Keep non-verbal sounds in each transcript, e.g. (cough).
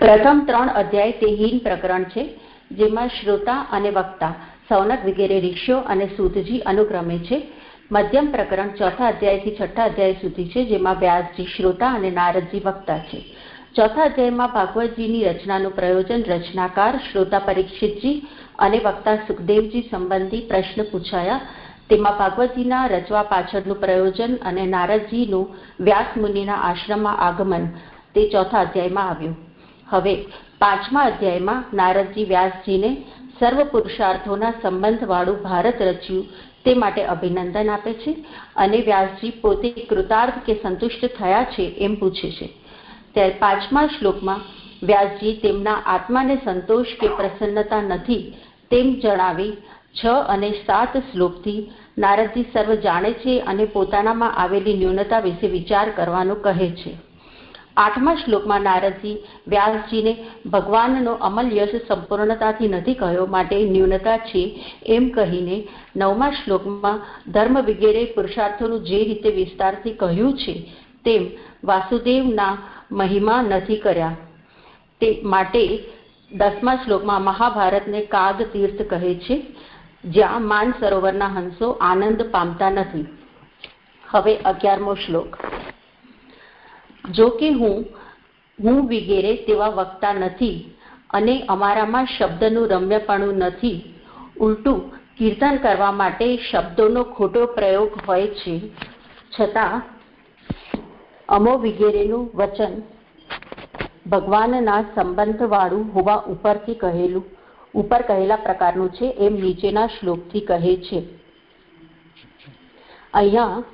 પ્રથમ ત્રણ અધ્યાય તે હીન પ્રકરણ છે, જેમાં શ્રોતા અને વક્તા સૌનક વગેરે ઋષિઓ અને સૂતજી અનુક્રમે છે. મધ્યમ પ્રકરણ ચોથા અધ્યાયથી છઠ્ઠા અધ્યાય સુધી છે, જેમાં વ્યાસજી શ્રોતા અને નારદજી વક્તા છે. ચોથા અધ્યાયમાં ભાગવતજીની રચનાનું પ્રયોજન રચનાકાર, શ્રોતા પરીક્ષિતજી અને વક્તા સુખદેવજી સંબંધી પ્રશ્ન પૂછાયા. તેમાં ભાગવતજીના રચવા પાછળનું પ્રયોજન અને નારદજીનું વ્યાસ મુનિના આશ્રમમાં આગમન તે ચોથા અધ્યાયમાં આવ્યું. હવે પાંચમા અધ્યાયમાં નારદજી વ્યાસજીને સર્વ પુરુષાર્થોના સંબંધવાળું ભારત રચ્યું તે માટે અભિનંદન આપે છે અને વ્યાસજી પોતે કૃતાર્થ કે સંતુષ્ટ થયા છે એમ પૂછે છે. ત્યારે પાંચમા શ્લોકમાં વ્યાસજી તેમના આત્માને સંતોષ કે પ્રસન્નતા નથી તેમ જણાવી છ અને સાત શ્લોકથી નારદજી સર્વ જાણે છે અને પોતાનામાં આવેલી ન્યૂનતા વિશે વિચાર કરવાનું કહે છે. આઠમા શ્લોકમાં નારદજી વ્યાસજીને ભગવાનનો અમલ યશ સંપૂર્ણતાથી નથી કહ્યો માટે ન્યૂનતા છે એમ કહીને નવમા શ્લોકમાં ધર્મ વગેરે પુરુષાર્થોનું જે રીતે વિસ્તારથી કહ્યું છે તેમ વાસુદેવના મહિમા નથી કર્યા. તે માટે દસમા શ્લોકમાં મહાભારતને કાગ તીર્થ કહે છે, જ્યાં માન સરોવરના હંસો આનંદ પામતા નથી. હવે અગિયારમો શ્લોક. જો કે હું હું વગેરે તેવા વક્તા નથી અને અમારામાં શબ્દનું રમ્યપણું નથી. ઉલટું, કીર્તન કરવા માટે શબ્દોનો ખોટો પ્રયોગ હોય છે. છતાં, અમો વગેરેનું વચન ભગવાનના સંબંધવાળું હોવા ઉપરથી કહેલું, ઉપર કહેલા પ્રકારનું છે એમ નીચેના શ્લોકથી કહે છે. અહીંયા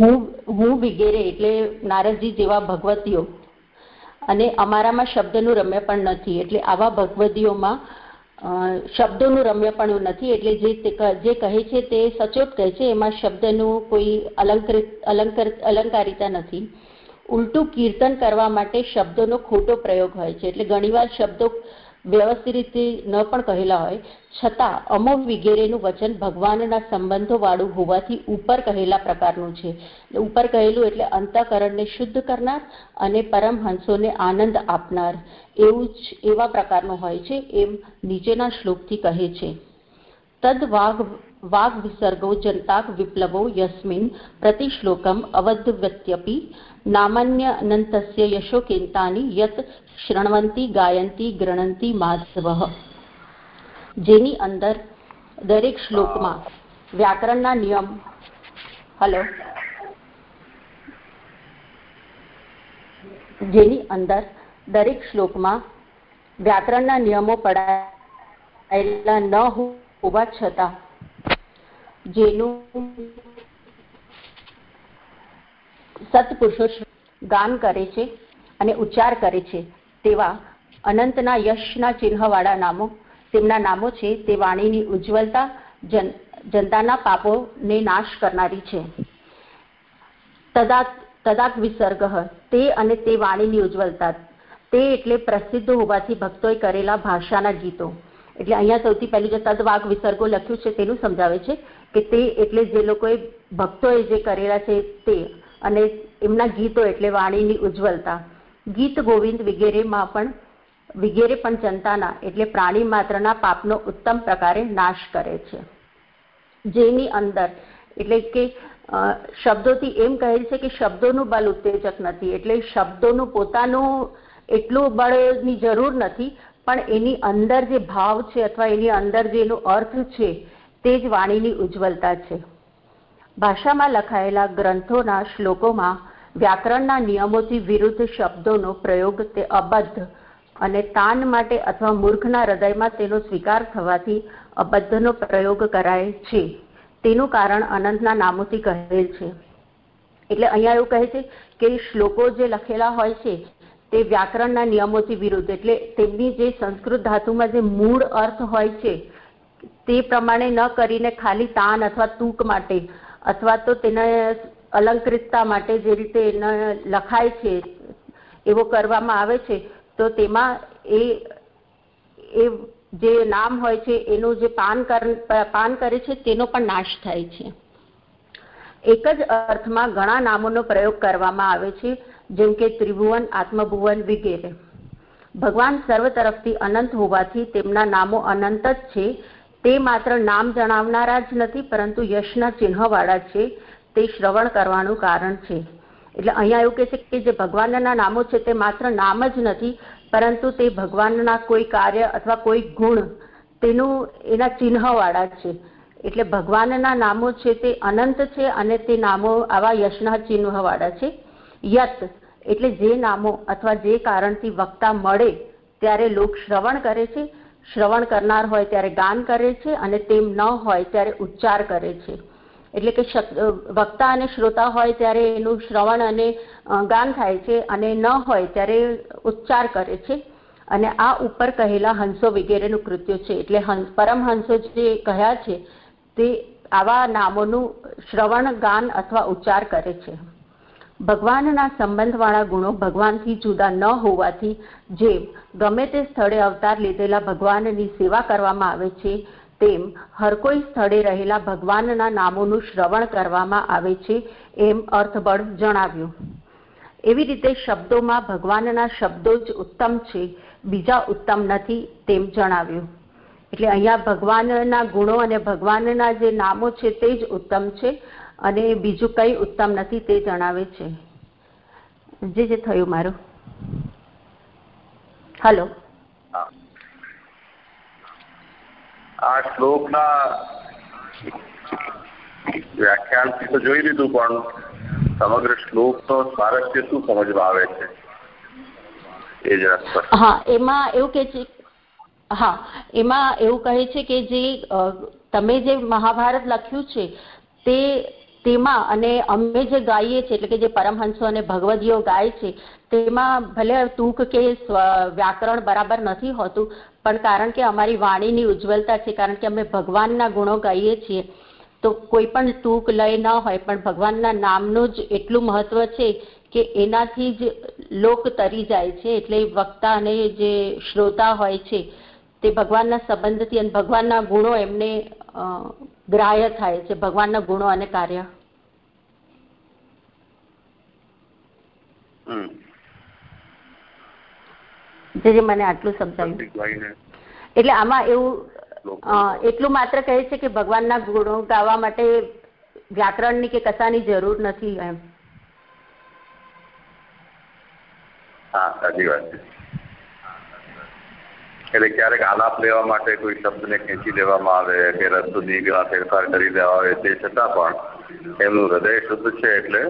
હું હું વિગેરે એટલે નારદજી જેવા ભગવતીઓ. અને અમારામાં શબ્દનું રમ્ય પણ નથી, એટલે આવા ભગવદીઓમાં શબ્દોનું રમ્યપણું નથી, એટલે જે જે કહે છે તે સચોટ કહે છે, એમાં શબ્દનું કોઈ અલંકૃત અલંકાર, અલંકારિતા નથી. ઉલટું કીર્તન કરવા માટે શબ્દોનો ખોટો પ્રયોગ હોય છે, એટલે ઘણીવાર શબ્દો વ્યવસ્થિત રીતે ન પણ કહેલા હોય. છતાં અમો વગેરેનું વચન ભગવાનના સંબંધોવાળું હોવાથી ઉપર કહેલા પ્રકારનું છે. ઉપર કહેલું એટલે અંતઃકરણને શુદ્ધ કરનાર અને પરમહંસોને આનંદ આપનાર. એવું જ એવા પ્રકારનું હોય છે એમ નીચેના શ્લોકથી કહે છે. તદ વાઘ વાઘ વિસર્ગો જનતાક વિપ્લવો યસ્મિન પ્રતિશ્લોકમ અવધવ્યત્યપી. નામાન્ય અનંતસ્ય યશોકેન્તાની યત શૃણવંતી ગાયંતી ગૃણંતી માધવ જેની અંદર દરેક શ્લોકમાં વ્યાકરણના નિયમ હલો જેની અંદર દરેક શ્લોકમાં વ્યાકરણના નિયમો પડાયેલા ન હોવા છતાં જેનું સત્પુરુષો ગાન કરે છે અને ઉચ્ચાર કરે છે તેવા અનંતના યશના ચિહ્નવાળા નામો, તેમના નામો છે તે વાણીની ઉજ્જવલતા જનતાના પાપોને નાશ કરનારી છે. તદાત તદાક વિસર્ગ, તે અને તે વાણીની ઉજ્જવલતા, તે એટલે પ્રસિદ્ધ હોવાથી ભક્તોએ કરેલા ભાષાના ગીતો. એટલે અહીંયા સૌથી પહેલું જે તદવાક વિસર્ગો લખ્યું છે તેનું સમજાવે છે કે તે એટલે જે લોકોએ ભક્તોએ જે કરેલા છે તે અને એમના ગીતો એટલે વાણીની ઉજ્જવલતા. ગીત ગોવિંદ વગેરેમાં પણ, વગેરે પણ જનતાના, એટલે પ્રાણી માત્રના પાપનો ઉત્તમ પ્રકારે નાશ કરે છે. જેની અંદર, એટલે કે શબ્દોથી એમ કહે છે કે શબ્દોનું બળ ઉત્તેજક નથી, એટલે શબ્દોનું પોતાનું એટલું બળની જરૂર નથી, પણ એની અંદર જે ભાવ છે અથવા એની અંદર જે એનો અર્થ છે, તે જ વાણીની ઉજ્જવલતા છે. ભાષામાં લખાયેલા ગ્રંથોના શ્લોકોમાં વ્યાકરણના નિયમોથી વિરુદ્ધ શબ્દોનો પ્રયોગ તે અબદ્ધ અને તાન માટે અથવા મૂર્ખના હૃદયમાં તેનો સ્વીકાર થવાથી અબદ્ધનો પ્રયોગ કરાય છે. તેનું કારણ અનંતના નામોથી કહેલ છે. એટલે અહીંયા એવું કહે છે કે શ્લોકો જે લખેલા હોય છે તે વ્યાકરણના નિયમોથી વિરુદ્ધ. એટલે તેમની જે સંસ્કૃત ધાતુમાં જે મૂળ અર્થ હોય છે તે પ્રમાણે ન કરીને ખાલી તાન અથવા તૂક માટે અથવા તો તેને અલંકૃતતા માટે જે રીતે લખાય છે, એવો કરવામાં આવે છે, તો તેમાં એ એ જે નામ હોય છે, એનું જે પાન કરે છે, તેનો પણ નાશ થાય છે. એક જ અર્થમાં ઘણા નામોનો પ્રયોગ કરવામાં આવે છે, જેમ કે ત્રિભુવન, આત્મભુવન વગેરે. ભગવાન સર્વ તરફથી અનંત હોવાથી તેમના નામો અનંત જ છે. તે માત્ર નામ જણાવનારા જ નથી, પરંતુ યશના ચિહ્નવાળા છે. તે શ્રવણ કરવાનું કારણ છે. એટલે અહીંયા એવું કહે છે કે જે ભગવાનના નામો છે તે માત્ર નામ જ નથી, પરંતુ તે ભગવાનના કોઈ કાર્ય અથવા કોઈ ગુણ તેનું એના ચિહ્નવાળા છે. એટલે ભગવાનના નામો છે તે અનંત છે અને તે નામો આવા યશના ચિહ્નવાળા છે. યત એટલે જે નામો અથવા જે કારણથી વક્તા મળે ત્યારે લોક શ્રવણ કરે છે. શ્રવણ કરનાર હોય ત્યારે ગાન કરે છે અને તેમ ન હોય ત્યારે ઉચ્ચાર કરે છે. એટલે કે વક્તા અને શ્રોતા હોય ત્યારે એનું શ્રવણ અને ગાન થાય છે અને ન હોય ત્યારે ઉચ્ચાર કરે છે. અને આ ઉપર કહેલા હંસો વગેરેનું કૃત્ય છે. એટલે પરમહંસો જે કહ્યા છે તે આવા નામોનું શ્રવણ, ગાન અથવા ઉચ્ચાર કરે છે. ભગવાનના સંબંધવાળા ગુણો ભગવાનથી જુદા ન હોવાથી જે ગમે તે સ્થળે અવતાર લીધેલા ભગવાનની સેવા કરવામાં આવે છે તેમ હર કોઈ સ્થળે રહેલા ભગવાનના નામોનું શ્રવણ કરવામાં આવે છે એમ અર્થબળ જણાવ્યું. એવી રીતે શબ્દોમાં ભગવાનના શબ્દો જ ઉત્તમ છે, બીજા ઉત્તમ નથી તેમ જણાવ્યું. એટલે અહીંયા ભગવાનના ગુણો અને ભગવાનના જે નામો છે તે જ ઉત્તમ છે અને બીજું કંઈ ઉત્તમ નથી તે જણાવે છે. જે જે થયું મારું. હલો. આ શ્લોકના વ્યાખ્યાનથી તો જોઈ લીધું, પણ સમગ્ર શ્લોકનો સ્વારસ્ય શું સમજવા આવે છે? એ જરા હા, એમાં એવું કે છે, હા, એમાં એવું કહે છે કે જે તમે જે મહાભારત લખ્યું છે, તે, તેમાં અને અમે જે ગાઈએ છીએ એટલે કે જે પરમહંસો અને ભગવદીઓ ગાય છે, તેમાં ભલે ટૂંક કે વ્યાકરણ બરાબર નથી હોતું પણ કારણ કે અમારી વાણીની ઉજ્જવલતા છે, કારણ કે અમે ભગવાનના ગુણો ગાઈએ છીએ, તો કોઈ પણ ટૂંક લય ન હોય, પણ ભગવાનના નામનું જ એટલું મહત્વ છે કે એનાથી જ લોક તરી જાય છે, એટલે વક્તા અને જે શ્રોતા હોય છે, તે ભગવાનના સંબંધથી અને ભગવાનના ગુણો એમને ગ્રાહ્ય થાય છે, ભગવાનના ગુણો અને કાર્ય. જે મને આટલું સમજાયું. એટલે આમાં એવું એટલું માત્ર કહે છે કે ભગવાનના ગુણો ગાવા માટે વ્યાકરણની કે કશાની જરૂર નથી એમ. હા સાચી વાત છે. એટલે ક્યારેક આલાપ લેવા માટે કોઈ શબ્દને ખેંચી લેવામાં આવે કે રસ્તો દીર્ઘમાં ફેરફાર કરી દેવા આવે તે છતાં પણ એમનું હૃદય શુદ્ધ છે એટલે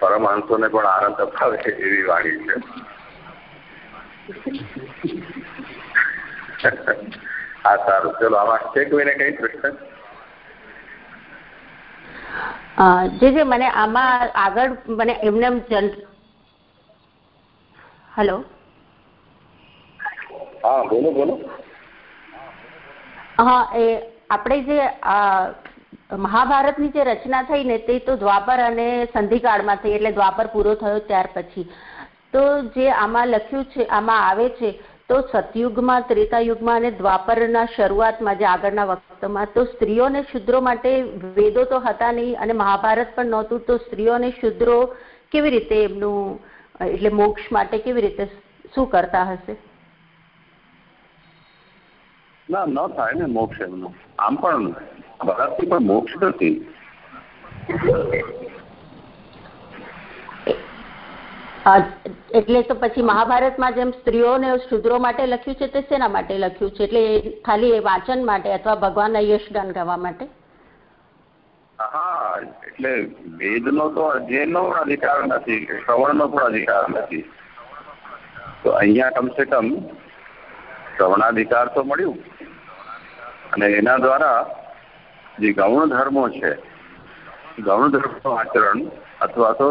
પરમહંસોને પણ આનંદ અપાવે એવી વાણી છે. (laughs) હા સારું. ચલો આમાં છે કોઈને કઈ પ્રશ્ન? જે જે મને આમાં આગળ મને એમને હેલો? હા બોલો બોલો. હા એ આપણે જે મહાભારતની જે રચના થઈ ને તે તો દ્વાપર અને સંધિકાળમાં થઈ એટલે દ્વાપર પૂરો થયો ત્યાર પછી. તો જે આમાં લખ્યું છે, આમાં આવે છે, તો સતયુગમાં, ત્રેતાયુગમાં અને દ્વાપરના શરૂઆતમાં જે આગળના વખતમાં, તો સ્ત્રીઓ અને શુદ્રો માટે વેદો તો હતા નહીં અને મહાભારત પણ નહોતું, તો સ્ત્રીઓ અને શુદ્રો કેવી રીતે એમનું, એટલે મોક્ષ માટે કેવી રીતે શું કરતા હશે? ના, ન થાય ને મોક્ષ એમનો. આમ પણ ભારતથી પણ મોક્ષ નથી. એટલે તો પછી મહાભારતમાં જેમ સ્ત્રીઓને શુદ્રો માટે લખ્યું છે, તે શેના માટે લખ્યું છે? એટલે ખાલી વાંચન માટે અથવા ભગવાનના યશગાન ગાવા માટે? હા, એટલે વેદનો તો અધ્યયનનો પણ અધિકાર નથી, શ્રવણનો પણ અધિકાર નથી. તો અહીંયા કમસે કમ શ્રવણાધિકાર તો મળ્યું. અને એના દ્વારા જે ગૌણ ધર્મો છે, ગૌણ ધર્મનું આચરણ અથવા તો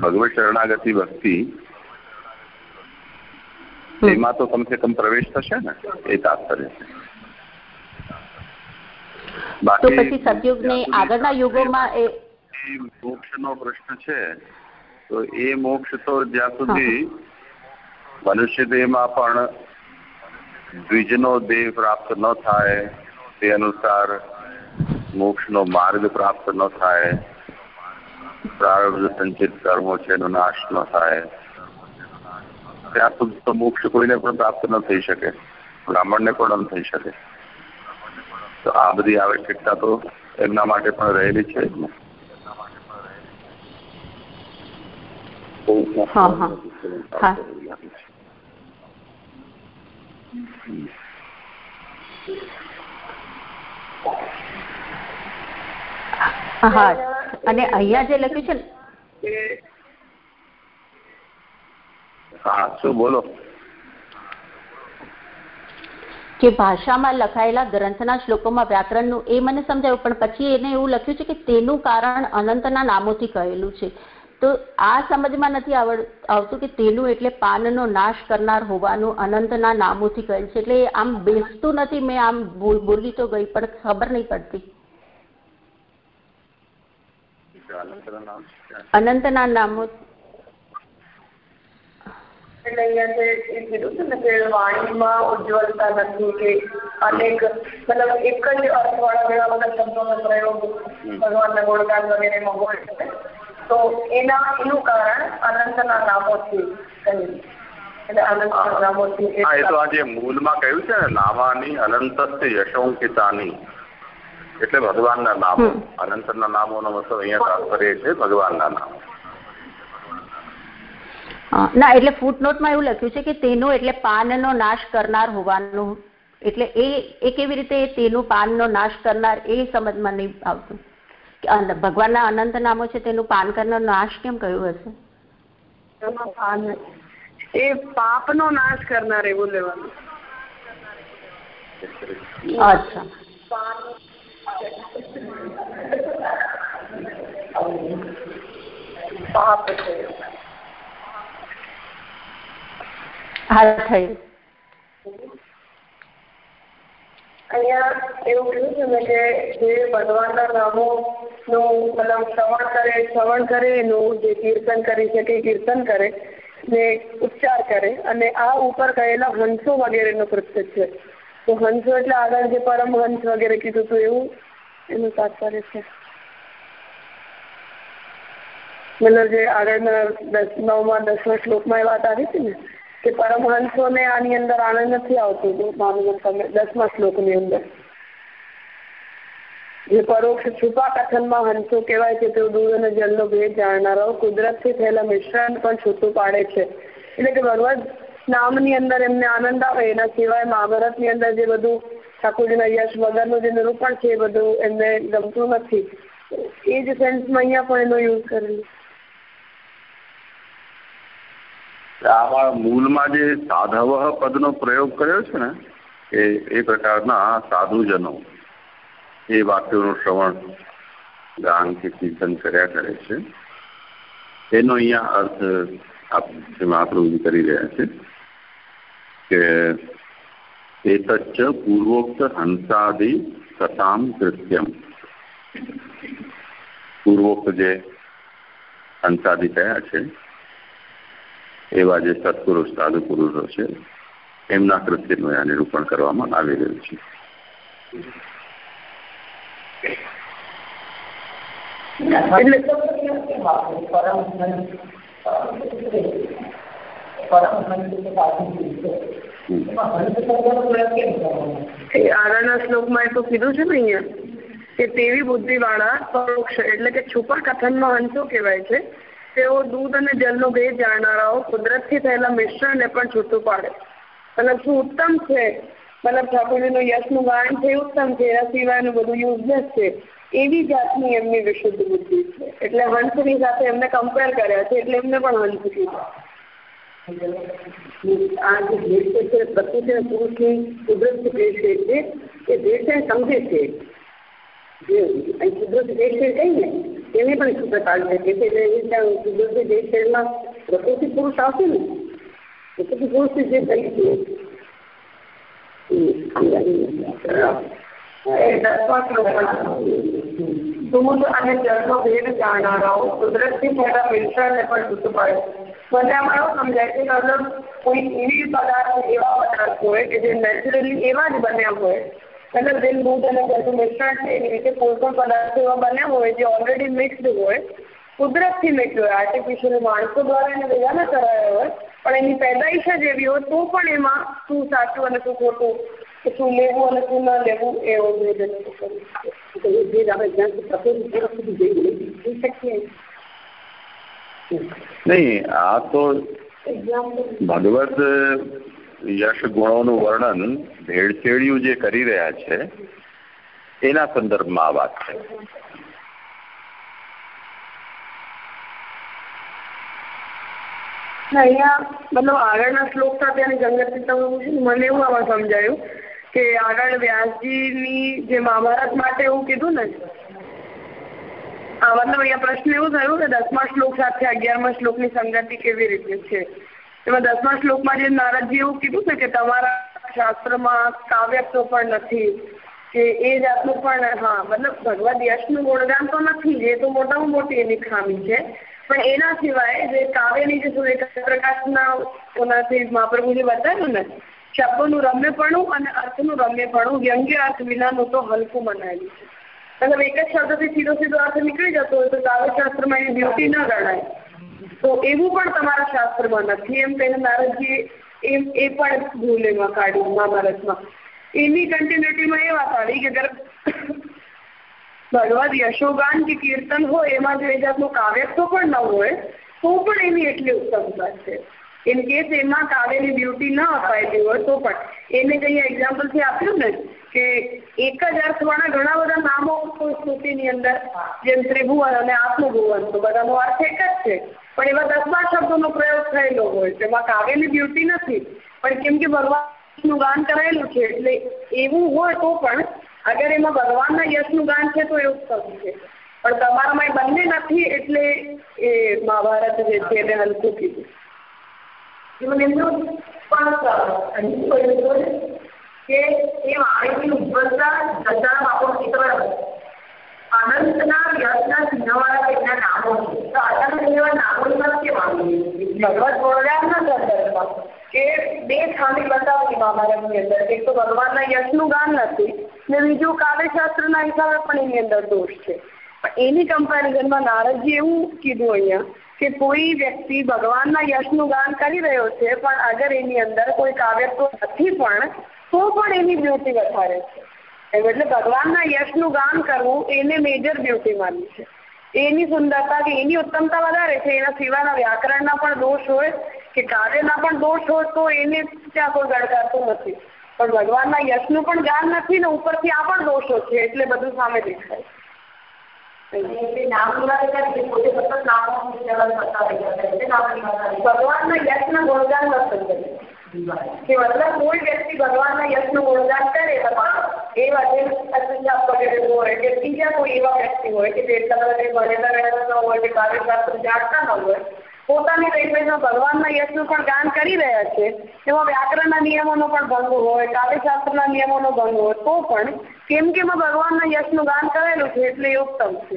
ભગવત શરણાગતિ ભક્તિ એમાં તો કમસે કમ પ્રવેશ થશે ને? એ તાત્પર્ય તો પછી સતયુગની આગળના યુગોમાં એ મોક્ષનો પ્રશ્ન છે. તો એ મોક્ષ તો જ્યાં સુધી મનુષ્ય દેહમાં પણ દ્વિજનો દેહ પ્રાપ્ત ન થાય તે અનુસાર મોક્ષનો માર્ગ પ્રાપ્ત ન થાય પ્રારબ્ધ સંચિત કર્મો છે એનો નાશ ન થાય. ત્યાં સુધી તો મોક્ષ કોઈને પણ પ્રાપ્ત ન થઈ શકે. બ્રાહ્મણને પણ ન થઈ શકે. તો આ બધી આવશ્યકતા તો એમના માટે પણ રહેલી છે હા. અને અહીંયા જે લખ્યું છે ને હા શું બોલો? કે ભાષામાં લખાયેલા ગ્રંથના શ્લોકોમાં વ્યાકરણનું એ મને સમજાયું પણ પછી એને એવું લખ્યું છે કે તેનું કારણ અનંતના નામોથી કહેલું છે. તો આ સમજમાં નથી આવડ આવતું કે તેનું એટલે પાનનો નાશ કરનાર હોવાનું અનંતના નામોથી કહેલ છે. એટલે આમ બેસતું નથી મેં આમ બોલી તો ગઈ પણ ખબર નહીં પડતી. અનંતના નામો એટલે અહીંયા જે એ કીધું છે ને કે વાણીમાં ઉજ્જવલતા નથી કે અનેક મતલબ એક જ અર્થવાળા એવા બધા શબ્દોનો પ્રયોગ ભગવાનના ગુણગાન વગેરેમાં હોય છે. તો એના એનું કારણ અનંતના નામોથી કહ્યું. એટલે અનંતના નામોથી એ તો આજે મૂળમાં કહ્યું છે ને નામાની અનંત યશોંકિતાની એટલે ભગવાનના નામો. અનંતના નામોનો મતલબ અહીંયા તાત્પર્ય છે ભગવાનના નામો. ના એટલે ફૂટનોટમાં એવું લખ્યું છે કે તેનો એટલે પાનનો નાશ કરનાર હોવાનું એટલે એ એ કેવી રીતે તેનું પાનનો નાશ કરનાર એ સમજમાં નહીં આવતું. ભગવાનના અનંત નામો છે તેનું પાન કરનાર નાશ કેમ કહ્યું હશે? એ પાપનો નાશ કરનાર એવું લેવાનું. અચ્છા. પાપ એવું કહ્યું છે ને કે જે ભગવાનના નામો નું મતલબ શ્રવણ કરે શ્રવણ કરે, એનું જે કીર્તન કરી શકે કીર્તન કરે ને ઉચ્ચાર કરે અને આ ઉપર કહેલા હંસો વગેરેનો કૃત્ય છે. તો હંસો એટલે આગળ જે પરમહંસ વગેરે કીધું હતું એવું, એનું તાત્પર્ય છે. મતલબ જે આગળના દસ, નવમાં, દસમા શ્લોકમાં એ વાત આવી હતી ને, કે પરમહંસોને આની અંદર આનંદ નથી આવતો માનું તમે દસમા શ્લોકની અંદર. જે પરોક્ષ છુપા કથનમાં હંસો કહેવાય છે, તેઓ દૂધ અને જલનો ભેદ જાણનારાઓ કુદરતથી થયેલા મિશ્રણ પણ છૂટું પાડે છે. એટલે કે ભગવત નામની અંદર એમને આનંદ આવે, એના સિવાય મહાભારતની અંદર જે બધું ઠાકોરજીના યશ વગરનું જે નિરૂપણ છે એ બધું એમને ગમતું નથી. એ જ સેન્સમાં અહીંયા પણ એનો યુઝ કરેલો. આમાં મૂળમાં જે સાધવ પદનો પ્રયોગ કર્યો છે ને, એ એ પ્રકારના સાધુજનો એ વાક્યોનું શ્રવણ ગાન કે કીર્તન કર્યા કરે છે. એનો અહીંયા અર્થ આપણે કરી રહ્યા છે. કે એતચ્ચ પૂર્વોક્ત હંસાદિ સતામ કૃત્યમ પૂર્વોક્ત જે હંસાદિ કયા છે એવા જે સત્પુરુષ સાધુ પુરુષો છે એમના કૃત્યનું અહીંયા નિરૂપણ કરવામાં આવી રહ્યું છે. આગળના શ્લોકમાં એ તો કીધું છે ને અહીંયા, કે તેવી બુદ્ધિ વાળા પરોક્ષ, એટલે કે છુપા કથનમાં હંસો કહેવાય છે? તેઓ દૂધ અને જલનો ભેદ જાણનારાઓ કુદરતથી થયેલા મિશ્રણને પણ છૂટું પાડે. મતલબ શું ઉત્તમ છે? મતલબ ઠાકોરજીનું યશનું ગાન છે ઉત્તમ છે, એના સિવાયનું બધું યુઝલેસ છે. એવી જાતની એમની વિશુદ્ધ બુદ્ધિ છે. એટલે હંસની સાથે એમને કમ્પેર કર્યા છે, એટલે એમને પણ હંસ કીધા. આ જે ભેટ છે પ્રકૃતિ અને પુરુષની કુદરતી ભેટ છે એ ભેટને સમજે છે જે અહીં કુદરતી ભેટ છે કઈ ને એને પણ સૂત્ર કાઢી શકે છે એટલે એ રીતે કુદરતી ભેટ શેરમાં પ્રકૃતિ પુરુષ આવશે ને પ્રકૃતિ પુરુષ જે થઈ છે દૂધ અને જળનો ભેદ જાણનારાઓ કુદરતથી થયેલા મિશ્રણને પણ છૂટું પાડે મને સમજાય કે મતલબ કોઈ એવી પદાર્થ, એવા પદાર્થ હોય કે જે નેચરલી એવા જ બન્યા હોય. મતલબ જેમ દૂધ અને જળનું મિશ્રણ છે, એવી રીતે કોઈ પણ પદાર્થ એવા બન્યા હોય જે ઓલરેડી મિક્સડ હોય, કુદરતથી નીકળ્યો આર્ટિફિશિયલ માણસો દ્વારા એને ભેગા ના કરાયા હોય, પણ એની પેદાઈશ જ એવી હોય, તો પણ એમાં શું સાચું અને શું ખોટું શું લેવું અને શું ન લેવું એવો ભેદ જઈ શકીએ નહીં, આ તો ભગવત યશ ગુણોનું વર્ણન ભેળસેળિયું જે કરી રહ્યા છે, એના સંદર્ભમાં આ વાત છે. અહીંયા મતલબ આગળના શ્લોક સાથે અને ગંગત મને એવું આમાં સમજાયું કે આગળ વ્યાસજીની જે મહાભારત માટે એવું કીધું ને મતલબ અહીંયા પ્રશ્ન એવું થયું કે દસમા શ્લોક સાથે અગિયારમા શ્લોકની સંગતિ કેવી રીતે છે? એમાં દસમા શ્લોકમાં જે નારદજી એવું કીધું છે કે તમારા શાસ્ત્રમાં કાવ્યત્વ પણ નથી, કે એ જાતનું પણ, હા, મતલબ ભગવદ યશનું ગુણગાન તો નથી એ તો મોટામાં મોટી એની ખામી છે. પણ એના સિવાય જે કાવ્યની જે સૂર્યપ્રકાશના ઓનાથી મહાપ્રભુજી બતાવ્યું ને, શબ્દોનું રમ્યપણું અને અર્થનું રમ્યપણું, વ્યંગ્ય અર્થ વિનાનું તો હલકું બનાવેલું છે. મતલબ એક જ શબ્દથી સીધો સીધો અર્થ નીકળી જતો હોય તો કાવ્યશાસ્ત્રમાં એની બ્યુટી ન ગણાય. તો એવું પણ તમારા શાસ્ત્રમાં નથી. એમ કહીને નારદજીએ એમ, એ પણ ભૂલ એમાં કાઢ્યું મહાભારતમાં. એની કન્ટિન્યુટીમાં એ વાત આવી કે અગર ભગવદ યશોગાન કે કીર્તન હોય, એમાં જો એ જાતનું કાવ્યત્વ પણ ન હોય, તો પણ એની એટલી ઉત્તમતા છે. ઇન કેસ એમાં કાવ્યની બ્યુટી ન અપાયેલી હોય તો પણ. એને કઈ એક્ઝામ્પલથી આપ્યું ને કે એક જ અર્થવાળા ઘણા બધા નામો કોઈ સ્તુતિની અંદર, જેમ ત્રિભુવન અને આત્મભુવન, તો બધાનો અર્થ એક જ છે. પણ એવા દસમા શબ્દોનો પ્રયોગ થયેલો હોય તેમાં કાવ્યની બ્યુટી નથી, પણ કેમ કે ભગવાનનું ગાન કરાયેલું છે, એટલે એવું હોય તો પણ અગર એમાં ભગવાનના યશનું ગાન છે, તો એવું ઉત્તમ છે. પણ તમારામાં બંને નથી, એટલે એ મહાભારત જે છે, એને હલકું કીધું પણ કે એ વાણીની ઉજ્જવલતા જતા બાપુ ચિત્ર અનંતના યશના ચિહ્નવાળા એના નામો છે. તો અચાનક અંદર. એક તો ભગવાનના યશનું ગાન નથી ને બીજું કાવ્યશાસ્ત્રના હિસાબે પણ એની અંદર દોષ છે. પણ એની કમ્પેરિઝનમાં નારદજી એવું કીધું અહીંયા કે કોઈ વ્યક્તિ ભગવાનના યશનું ગાન કરી રહ્યો છે, પણ અગર એની અંદર કોઈ કાવ્યત્વ નથી પણ તો પણ એની બ્યુટી વધારે છે. એટલે ભગવાનના યશનું ગાન કરવું એને મેજર બ્યુટી માની છે. એની સુંદરતા કે એની ઉત્તમતા વધારે છે. એના સિવાયના વ્યાકરણના પણ દોષ હોય કે કાર્યના પણ દોષ હોય તો એને ત્યાં કોઈ ગણકારતું નથી. પણ ભગવાનના યશનું પણ જ્ઞાન નથી ને ઉપરથી આ પણ દોષો છે એટલે બધું સામે દેખાય. ભગવાનના યશના ગુણગાન વર્તન કરે કે મતલબ કોઈ વ્યક્તિ ભગવાનના યશનું ગુણગાન કરે એ વગેરે હોય કે બીજા કોઈ એવા વ્યક્તિ હોય કે જે બધા ભણેલા રહેલા ન હોય કે કાર્યશાસ્ત્ર જાણતા ન હોય, પોતાની લેંગ્વેજમાં ભગવાનના યશનું પણ ગાન કરી રહ્યા છે, એમાં વ્યાકરણના નિયમોનો પણ ભંગ હોય, કાવ્યશાસ્ત્રના નિયમોનો ભંગ હોય, તો પણ કેમ કે એમાં ભગવાનના યશનું ગાન કરેલું છે એટલે એ ઉત્તમ છે.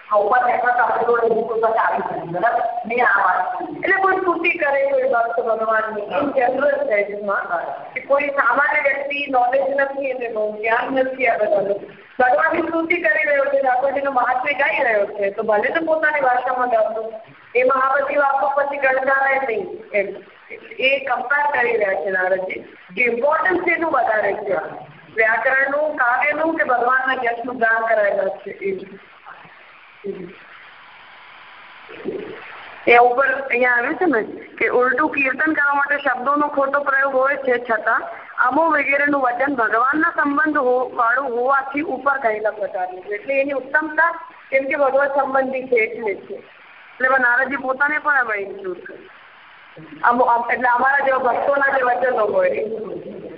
સ્તુતિ કરે કોઈ ભગવાનની? એમ જનરલ સેન્સમાં કે કોઈ સામાન્ય વ્યક્તિ નોલેજ નથી એને બહુ જ્ઞાન નથી આ બધાનું. ભગવાનની સ્તુતિ કરી રહ્યો છે ઠાકોરજીનો મહાત્મ્ય ગાઈ રહ્યો છે, તો ભલે તો પોતાની ભાષામાં ગાતો એમાં આ બધી વાતો પછી ગણકારાય નહીં, એમ. એ કમ્પેર કરી રહ્યા છે નારદજી, કે ઇમ્પોર્ટન્સ એનું વધારે છે. વ્યાકરણનું, કાવ્યનું કે ભગવાનના યશનું ગાન કરાયેલા છે એ એ ઉપર અહીંયા આવ્યું છે ને, કે ઉલટું કીર્તન કરવા માટે શબ્દોનો ખોટો પ્રયોગ હોય છે, છતાં અમો વગેરેનું વચન ભગવાનના સંબંધ વાળું હોવાથી ઉપર કહેલા પ્રકારનું છે. એટલે એની ઉત્તમતા કેમ કે ભગવત સંબંધી છે, એટલે છે. એટલે નારદજી પોતાને પણ એમાં ઇન્ક્લુડ કર્યું એટલે અમારા જેવા ભક્તોના જે વચનો હોય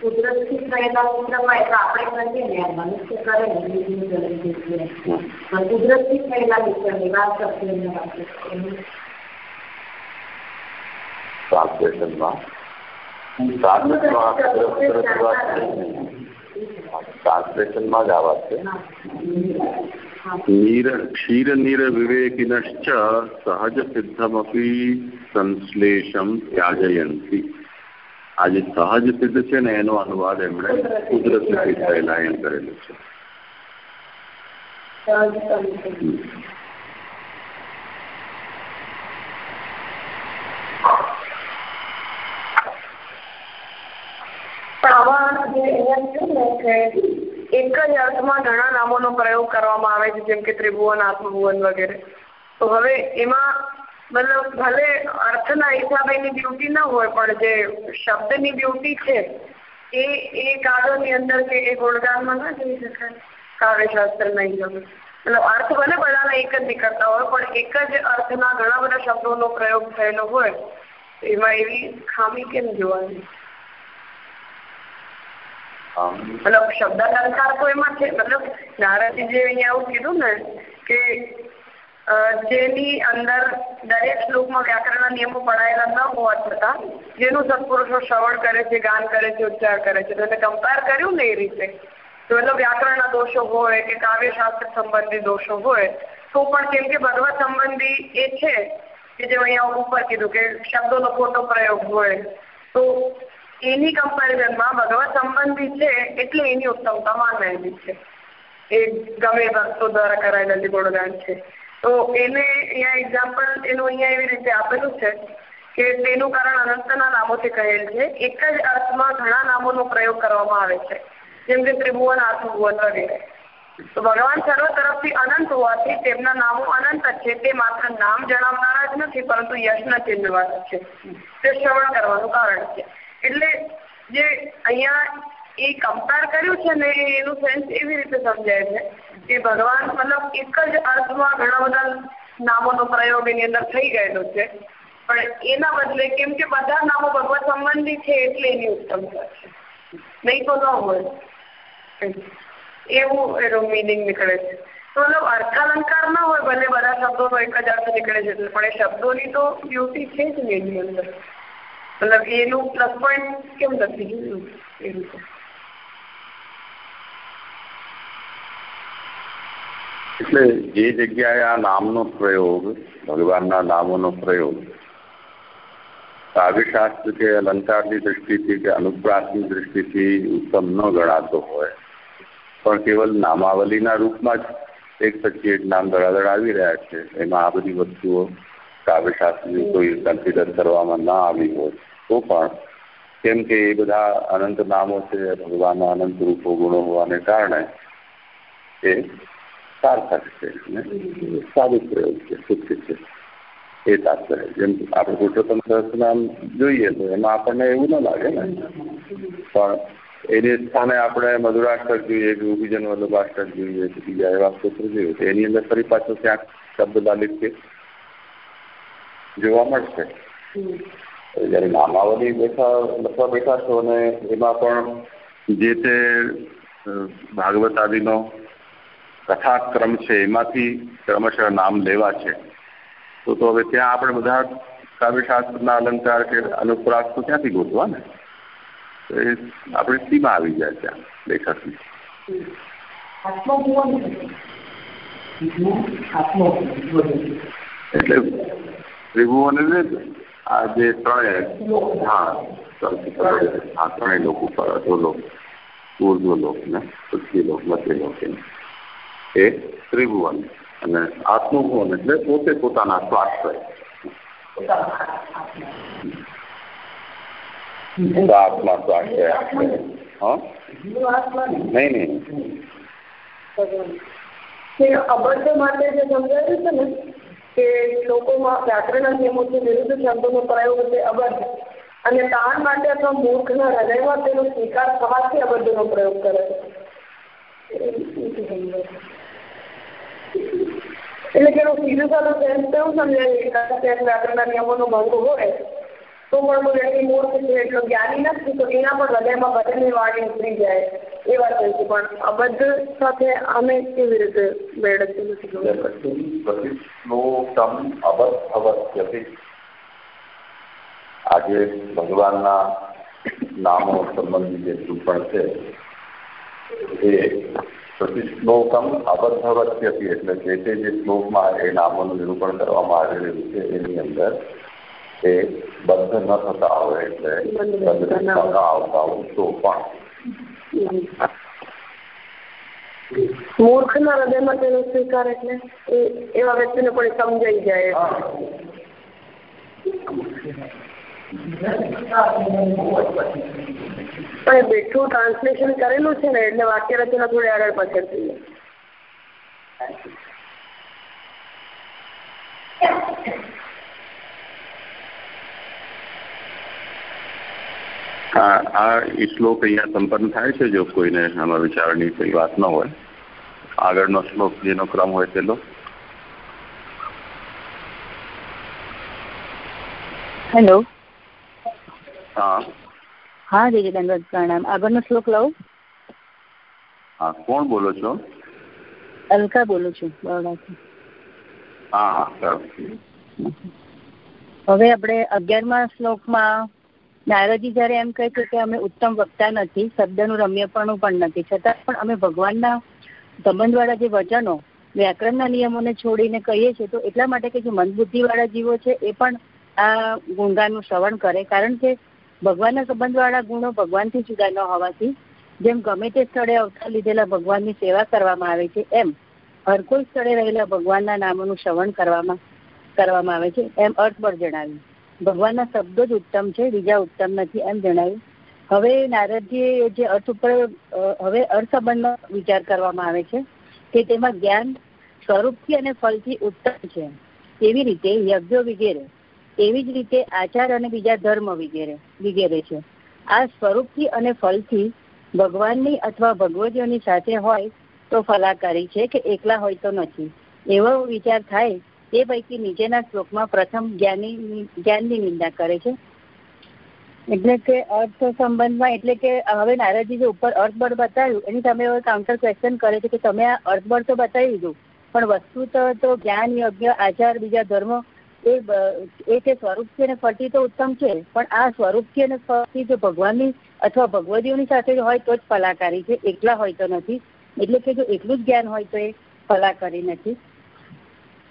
કુદરતથી થયેલા સૂત્રમાં એટલે આપણે કરીએ ને મનુષ્ય કરે ને બીજું સંશ્લેષમ ત્યાજયંતી. આ જે સહજ સિદ્ધ છે ને, એનો અનુવાદ એમણે કુદરતી થયેલા એમ કરેલું છે. એક જ અર્થમાં ઘણા નામોનો પ્રયોગ કરવામાં આવે છે, જેમ કે ત્રિભુવન, આત્મભુવન વગેરે. તો હવે એમાં મતલબ ભલે અર્થના હિસાબે એની બ્યુટી ન હોય, પણ જે શબ્દની બ્યુટી છે, એ એ કાવ્યોની અંદર કે એ ગુણગાનમાં ના જઈ શકાય. કાવ્યશાસ્ત્રના હિસાબે મતલબ અર્થ ભલે બધાના એક જ નીકળતા હોય, પણ એક જ અર્થના ઘણા બધા શબ્દોનો પ્રયોગ થયેલો હોય, એમાં એવી ખામી કેમ જોવાની? મતલબ શબ્દ અલંકાર તો એમાં છે. મતલબ નારદજીએ અહીંયા આવું કીધું ને કે જેની અંદર દરેક શ્લોકમાં વ્યાકરણના નિયમો પડાયેલા ન હોવા છતાં જેનું સત્પુરુષો શ્રવણ કરે છે, ગાન કરે છે, ઉચ્ચાર કરે છે, તો એને કમ્પેર કર્યું ને એ રીતે? તો મતલબ વ્યાકરણના દોષો હોય કે કાવ્યશાસ્ત્ર સંબંધી દોષો હોય, તો પણ કેમ કે ભગવત સંબંધી એ છે કે જે અહીંયા ઉપર કીધું કે શબ્દોનો ખોટો પ્રયોગ હોય, તો એની કમ્પેરિઝનમાં ભગવત સંબંધી છે એટલે એની ઉત્તમતા માનવાયેલી છે. એ ગમે ભક્તો દ્વારા કરાયેલા જે છે. તો એને અહીંયા એક્ઝામ્પલ એનું અહીંયા એવી રીતે આપેલું છે કે તેનું કારણ અનંતના નામોથી કહેલ છે. એક જ અર્થમાં ઘણા નામોનો પ્રયોગ કરવામાં આવે છે. જેમ કે ત્રિભુવન આત્મભુવન વગેરે. તો ભગવાન સર્વ તરફથી અનંત હોવાથી તેમના નામો અનંત જ છે. તે માત્ર નામ જણાવનારા જ નથી, પરંતુ યશના ચિહ્નવાળા છે. તે શ્રવણ કરવાનું કારણ છે. એટલે જે અહીંયા એ કમ્પેર કર્યું છે ને, એનું સેન્સ એવી રીતે સમજાય છે કે ભગવાન મતલબ એક જ અર્થમાં ઘણા બધા નામોનો પ્રયોગ એની અંદર થઈ ગયેલો છે. પણ એના બદલે કેમ કે બધા નામો ભગવત સંબંધી છે એટલે એની ઉત્તમતા છે. નહીં તો ન હોય. એવું એનો મિનિંગ નીકળે છે. તો મતલબ અર્થાલંકાર ના હોય, ભલે બધા શબ્દોનો એક જ અર્થ નીકળે છે, પણ એ શબ્દોની તો બ્યુટી છે જ ને એની અંદર. મતલબ એનું પ્લસ પોઈન્ટ કેમ નથી જોયું એ રીતે એટલે જે જગ્યાએ આ નામનો પ્રયોગ, ભગવાનના નામોનો પ્રયોગ, કાવ્યશાસ્ત્ર કે અલંકારની દ્રષ્ટિથી કે અનુપ્રાસની દ્રષ્ટિથી ઉત્તમ ન ગણાતો હોય, પણ કેવલ નામાવલીના રૂપમાં જ એક પછી એક નામ ધડાધડ આવી રહ્યા છે, એમાં આ બધી વસ્તુઓ કાવ્યશાસ્ત્રની કોઈ કન્સિડર કરવામાં ના આવી હોય, તો પણ કેમ કે એ બધા અનંત નામો છે, ભગવાનના અનંત રૂપો ગુણો હોવાને કારણે એ સાર્થક છે સારું. પ્રયોગ છે શુદ્ધ છે. એ તાત્પર્ય જેમ આપણે પુરુષોત્તમ સહસ્રનામ જોઈએ તો એમાં આપણને એવું ન લાગે ને. પણ એની સ્થાને આપણે મધુરાષ્ટક જોઈએ કે ઉભીજન વલ્લભાષ્ટક જોઈએ કે બીજા એવા સ્તોત્ર જોઈએ તો એની અંદર ફરી પાછો ક્યાંક શબ્દ લાલિત્ય જોવા મળશે. જયારે નામાવલી બેઠા લખવા બેઠા છો અને એમાં પણ જે તે ભાગવત આદિનો કથાક્રમ છે એમાંથી ક્રમશઃ નામ લેવા છે. તો તો હવે ત્યાં આપણે બધા કાવ્યશાસ્ત્રના અલંકાર કે અનુપ્રાસ તો ક્યાંથી ગોતવા ને તો એ આપણી સીમા આવી જાય ત્યાં લેખકની. એટલે ત્રિભુવન એટલે આ જે ત્રણે હા આ ત્રણેય લોક ઉપર અધોલોક લોક ને પૃથ્વીલોક મધ્યલોક એ ત્રિભુવન. અને આત્મભુવન એટલે પોતે પોતાના સ્વાસ્થ્ય આત્મા સ્વાસ્થ્ય હા? નહીં નહીં. અબદ્ધ માટે જે સમજાયું છે ને કે લોકોમાં વ્યાકરણ નિયમોથી વિરુદ્ધ શબ્દોનો પ્રયોગ છે અબદ્ધ. અને તાણ માટે અથવા મૂર્ખના હૃદયમાં તેનો સ્વીકાર થવાથી અબદ્ધનો પ્રયોગ કરે છે? એટલે કે તો એવું સમજાય કે આપણા નિયમોનો ભંગ હોય, તો પણ કોઈ વ્યક્તિ મૂર્ખ છે એટલો જ્ઞાની નથી તો એના પણ હૃદયમાં બધાની વાણી ઉતરી જાય, એ વાત કહું છે. પણ અબદ્ધ સાથે અમે કેવી રીતે મેળવતી નથી અબદ્ધવત્યપી આજે ભગવાનના નામો સંબંધી જે ચૂંટણ છે, એ પ્રતિશ્લોકમ અબદ્ધવત્યથી એટલે કે તે જે શ્લોકમાં એ નામોનું નિરૂપણ કરવામાં આવેલું છે એની અંદર એ બદ્ધ ન થતા હોય એટલે આવતા હોય તો પણ. મૂર્ખના હૃદયમાં તેનો સ્વીકાર એટલે એવા વ્યક્તિને પણ સમજાઈ જાય. પણ બેઠું ટ્રાન્સલેશન કરેલું છે ને એટલે વાક્ય રચના થોડી આગળ પાછળ થઈ આ શ્લોક અહીંયા સંપન્ન થાય છે જો કોઈને આમાં વિચારવાની કોઈ વાત ન હોય. આગળનો શ્લોક જેનો ક્રમ હોય તે લો હેલો હા. દીદી દંડવત પ્રણામ. આગળનો શ્લોક લઉં હા કોણ બોલો છો? અલકા બોલું છું બરોડાથી. હા હવે આપણે અગિયારમા શ્લોકમાં નારદજી જયારે એમ કહે છે કે અમે ઉત્તમ વક્તા નથી શબ્દનું રમ્યપણું પણ નથી છતાં પણ અમે ભગવાનના સંબંધવાળા જે વચનો વ્યાકરણના નિયમોને છોડીને કહીએ છીએ તો એટલા માટે કે જે મંદબુદ્ધિવાળા જીવો છે એ પણ આ ગુણગાનનું શ્રવણ કરે. કારણ કે ભગવાનના સંબંધવાળા ગુણો ભગવાનથી જુદા ન હોવાથી જેમ ગમે તે સ્થળે અવતાર લીધેલા ભગવાનની સેવા કરવામાં આવે છે, એમ હર કોઈ સ્થળે રહેલા ભગવાનના નામોનું શ્રવણ કરવામાં કરવામાં આવે છે, એમ અર્થ પર જણાવ્યું. ભગવાનના શબ્દો જ ઉત્તમ છે, બીજા ઉત્તમ નથી એમ જણાવ્યું. હવે નારદજીએ જે અર્થ ઉપર હવે અર્થ સંબંધનો વિચાર કરવામાં આવે છે કે તેમાં જ્ઞાન સ્વરૂપથી અને ફલથી ઉત્તમ છે. તેવી રીતે યજ્ઞો વગેરે તેવી જ રીતે આચાર અને બીજા ધર્મ વગેરે વગેરે છે. આ સ્વરૂપથી અને ફલથી ભગવાનની અથવા ભગવતીઓની સાથે હોય તો ફલાકારી છે કે એકલા હોય તો નથી. એવો વિચાર થાય તે પૈકી નીચેના શ્લોકમાં પ્રથમ જ્ઞાની, જ્ઞાનની નિંદા કરે છે. એટલે કે અર્થ સંબંધમાં, એટલે કે હવે નારાજી જે ઉપર અર્થબળ બતાવ્યું, એની સામે હવે કાઉન્ટર ક્વેશ્ચન કરે છે કે તમે આ અર્થબળ તો બતાવી દીધું, પણ વસ્તુ તો જ્ઞાન, યજ્ઞ, આચાર, બીજા ધર્મો એ એ તે સ્વરૂપથી અને ફરતી તો ઉત્તમ છે, પણ આ સ્વરૂપથી અને ફરતી જો ભગવાનની અથવા ભગવદીઓની સાથે હોય તો જ કલાકારી છે, એકલા હોય તો નથી. એટલે કે જો એટલું જ જ્ઞાન હોય તો એ ફલાકારી નથી.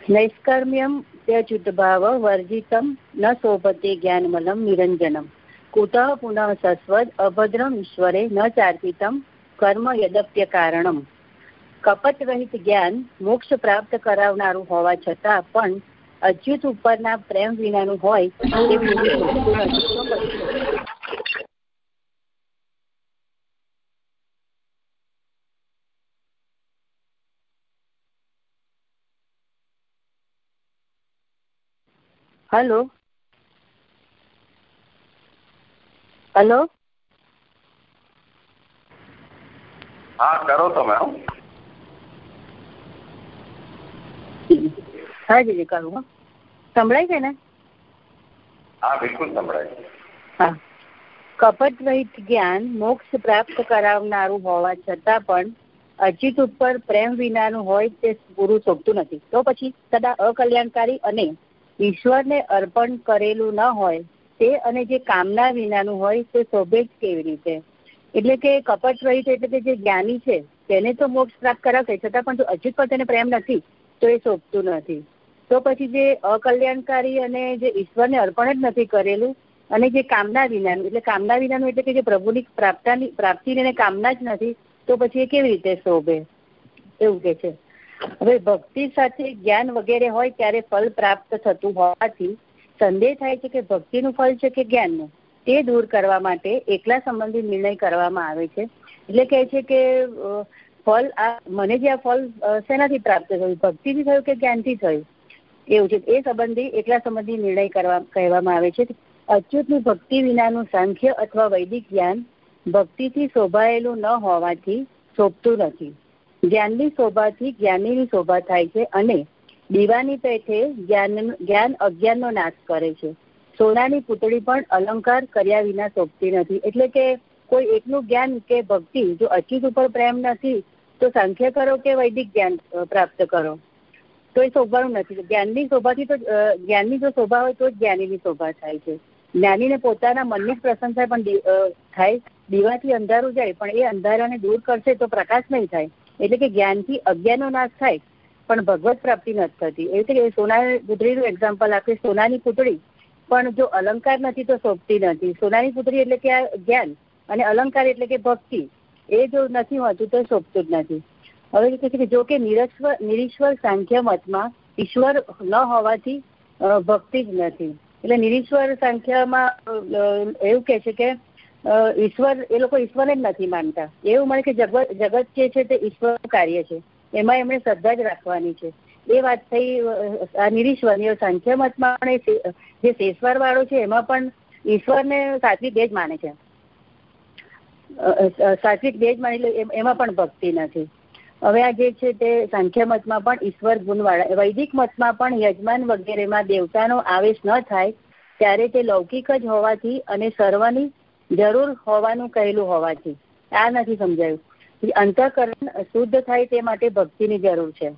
નૈષ્કર્મ્યમ ત્યચુત ભાવ વર્જિતમ, ન શોભતે જ્ઞાનમલમ નિરંજનમ. કુતઃ પુનઃ સસ્વદ, અભદ્રમ ઈશ્વરે ન ચાર્પિતમ કર્મ યદપ્ય કારણમ. કપટ રહિત જ્ઞાન મોક્ષ પ્રાપ્ત કરાવનારું હોવા છતાં પણ અચ્યુત ઉપરના પ્રેમ વિનાનું હોય હલો? હલો? હા કરો તમે હા દીદી કરું સંભળાય છે ને? હા બિલકુલ સંભળાય હા. કપટ રહિત જ્ઞાન મોક્ષ પ્રાપ્ત કરાવનારું હોવા છતાં પણ અજીત ઉપર પ્રેમ વિનાનું હોય તે પૂરું શોભતું નથી. તો પછી સદા અકલ્યાણકારી અને ઈશ્વરને અર્પણ કરેલું ન હોય તે અને જે કામના વિનાનું હોય તે શોભે જ કેવી રીતે? એટલે કે કપટ રહિત એટલે કે જે જ્ઞાની છે તેને તો મોક્ષ પ્રાપ્ત કરાવશે છતાં પણ જો અજીત પર તેને પ્રેમ નથી તો એ શોભતું નથી. તો પછી જે અકલ્યાણકારી અને જે ઈશ્વરને અર્પણ જ નથી કરેલું, અને જે કામના વિનાનું, એટલે કામના વિનાનું એટલે કે જે પ્રભુની પ્રાપ્તાની પ્રાપ્તિની કામના જ નથી, તો પછી એ કેવી રીતે શોભે? એવું કે છે. હવે ભક્તિ સાથે જ્ઞાન વગેરે હોય ત્યારે ફળ પ્રાપ્ત થતું હોવાથી સંદેહ થાય છે કે ભક્તિનું ફળ છે કે જ્ઞાનનું, તે દૂર કરવા માટે એકલા સંબંધિત નિર્ણય કરવામાં આવે છે. એટલે કહે છે કે ફળ આ, મને જે આ ફળ શેનાથી પ્રાપ્ત થયું? ભક્તિથી થયું કે જ્ઞાનથી થયું? એવું છે. એ સંબંધી એકલા સંબંધી નિર્ણય કરવા, કહેવામાં આવે છે. અચ્યુતની ભક્તિ વિનાનું સાંખ્ય અથવા વૈદિક જ્ઞાન ભક્તિથી શોભાયેલું ન હોવાથી શોભતું નથી. જ્ઞાનની શોભાથી જ્ઞાનીની શોભા થાય છે અને દીવાની પેઠે જ્ઞાન જ્ઞાન અજ્ઞાનનો નાશ કરે છે. સોનાની પૂતળી પણ અલંકાર કર્યા વિના શોભતી નથી. એટલે કે કોઈ એકનું જ્ઞાન કે ભક્તિ જો અચ્યુત ઉપર પ્રેમ નથી, તો સાંખ્ય કરો કે વૈદિક જ્ઞાન પ્રાપ્ત કરો? તો એ શોભાનું નથી. જ્ઞાનની શોભાથી તો જ્ઞાનની જો શોભા હોય તો જ જ્ઞાનીની શોભા થાય છે. જ્ઞાનીને પોતાના મનની જ પ્રસન્ન પણ થાય, દીવાથી અંધારું જાય, પણ એ અંધારાને દૂર કરશે તો પ્રકાશ નહીં થાય. એટલે કે જ્ઞાનથી અજ્ઞાનનો નાશ થાય, પણ ભગવત પ્રાપ્તિ નથી થતી. એટલે કે સોના પુત્રીનું એક્ઝામ્પલ આપે સોનાની પુતળી. પણ જો અલંકાર નથી તો શોભતી નથી. સોનાની પુતળી એટલે કે આ જ્ઞાન, અને અલંકાર એટલે કે ભક્તિ. એ જો નથી હોતું તો શોભતું જ નથી. હવે કહે છે કે જો કે નિરશ્વર નિરીશ્વર સાંખ્ય મતમાં ઈશ્વર ન હોવાથી ભક્તિ જ નથી. એટલે નિરીશ્વર સાંખ્યમાં એવું કે છે કે ઈશ્વર, એ લોકો ઈશ્વરને જ નથી માનતા. એવું મળે કે જગત જગત જે છે તે ઈશ્વરનું કાર્ય છે. એમાં એમણે શ્રદ્ધા જ રાખવાની છે. એ વાત થઈ આ નિરીશ્વરની સાંખ્ય મતમાં પણ જે શેષવાર વાળો છે એમાં પણ ઈશ્વરને સાત્વિક બે જ માને છે. સાત્વિક બે જ માની એમાં પણ ભક્તિ નથી. હવે આ જે છે તે સંખ્ય મતમાં પણ ઈશ્વર ગુણવાળા, વૈદિક મતમાં પણ યજમાન વગેરેમાં દેવતાનો આવેશ ન થાય, ત્યારે તે લૌકિક જ હોવાથી અને સર્વની જરૂર હોવાનું કહેલું હોવાથી. આ નથી સમજાયું. અંતઃકરણ શુદ્ધ થાય તે માટે ભક્તિની જરૂર છે.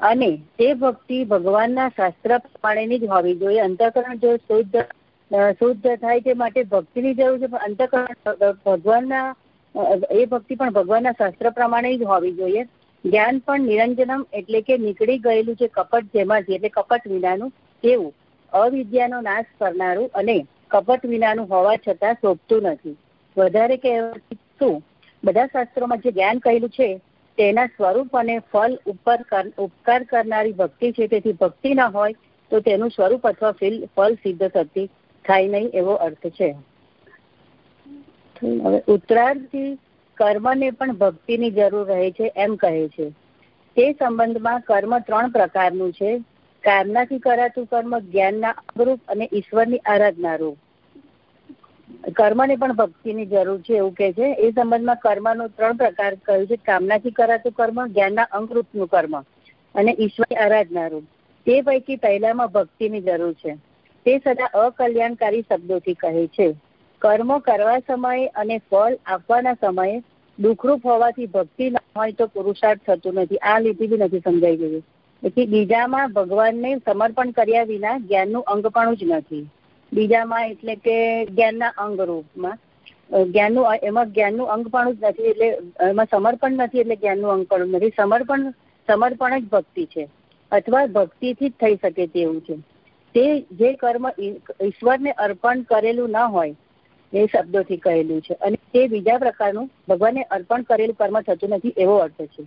અને તે ભક્તિ ભગવાનના શાસ્ત્ર પ્રમાણેની જ હોવી જોઈએ. અંતઃકરણ જો શુદ્ધ શુદ્ધ થાય તે માટે ભક્તિની જરૂર છે અંતઃકરણ ભગવાનના એ ભક્તિ પણ ભગવાનના શાસ્ત્ર પ્રમાણે જ હોવી જોઈએ. જ્ઞાન પણ નિરંજનમ એટલે કે નીકળી ગયેલું છે કપટ જેમાંથી એટલે કપટ વિનાનું તેવું. અવિદ્યાનો નાશ કરનારું અને કપટ વિનાનું હોવા છતાં શોભતું નથી. વધારે કહેવાથી શું બધા શાસ્ત્રોમાં જે જ્ઞાન કહેલું છે, તેના સ્વરૂપ અને ફલ ઉપર ઉપકાર કરનારી ભક્તિ છે, તેથી ભક્તિ ના હોય તો તેનું સ્વરૂપ અથવા ફલ સિદ્ધ થતી થાય નહીં એવો અર્થ છે. હવે ઉત્તરાર્થથી કર્મને પણ ભક્તિની જરૂર રહે છે એમ કહે છે. તે સંબંધમાં કર્મ ત્રણ પ્રકારનું છે. કામનાથી કરાતું કર્મ, જ્ઞાનના અનુરૂપ અને ઈશ્વરની આરાધના રૂપ. કર્મને પણ ભક્તિની જરૂર છે એવું કે છે. એ સંબંધમાં કર્મનો ત્રણ પ્રકાર કહ્યું છે. કામનાથી કરાતું કર્મ, જ્ઞાનના અંગરૂપનું કર્મ અને ઈશ્વરની આરાધના રૂપ. તે પૈકી પહેલામાં ભક્તિની જરૂર છે. તે સદા અકલ્યાણકારી શબ્દોથી કહે છે. કર્મો કરવા સમયે અને ફળ આપવાના સમયે દુઃખરૂપ હોવાથી ભક્તિ ન હોય તો પુરુષાર્થ થતું નથી. આ લીધી બી નથી સમજાઈ ગયું એટલે બીજામાં ભગવાનને સમર્પણ કર્યા વિના જ્ઞાનનું અંગપણું જ નથી. બીજામાં એટલે કે જ્ઞાનના અંગ રૂપમાં. જ્ઞાનનું, એમાં જ્ઞાનનું અંગપણું જ નથી એટલે એમાં સમર્પણ નથી એટલે જ્ઞાનનું અંગપણું નથી. સમર્પણ સમર્પણ જ ભક્તિ છે. અથવા ભક્તિથી જ થઈ શકે તેવું છે. તે જે કર્મ ઈશ્વરને અર્પણ કરેલું ન હોય એ શબ્દોથી કહેલું છે. અને તે બીજા પ્રકારનું ભગવાનને અર્પણ કરેલું કર્મ થતું નથી એવો અર્થ છે.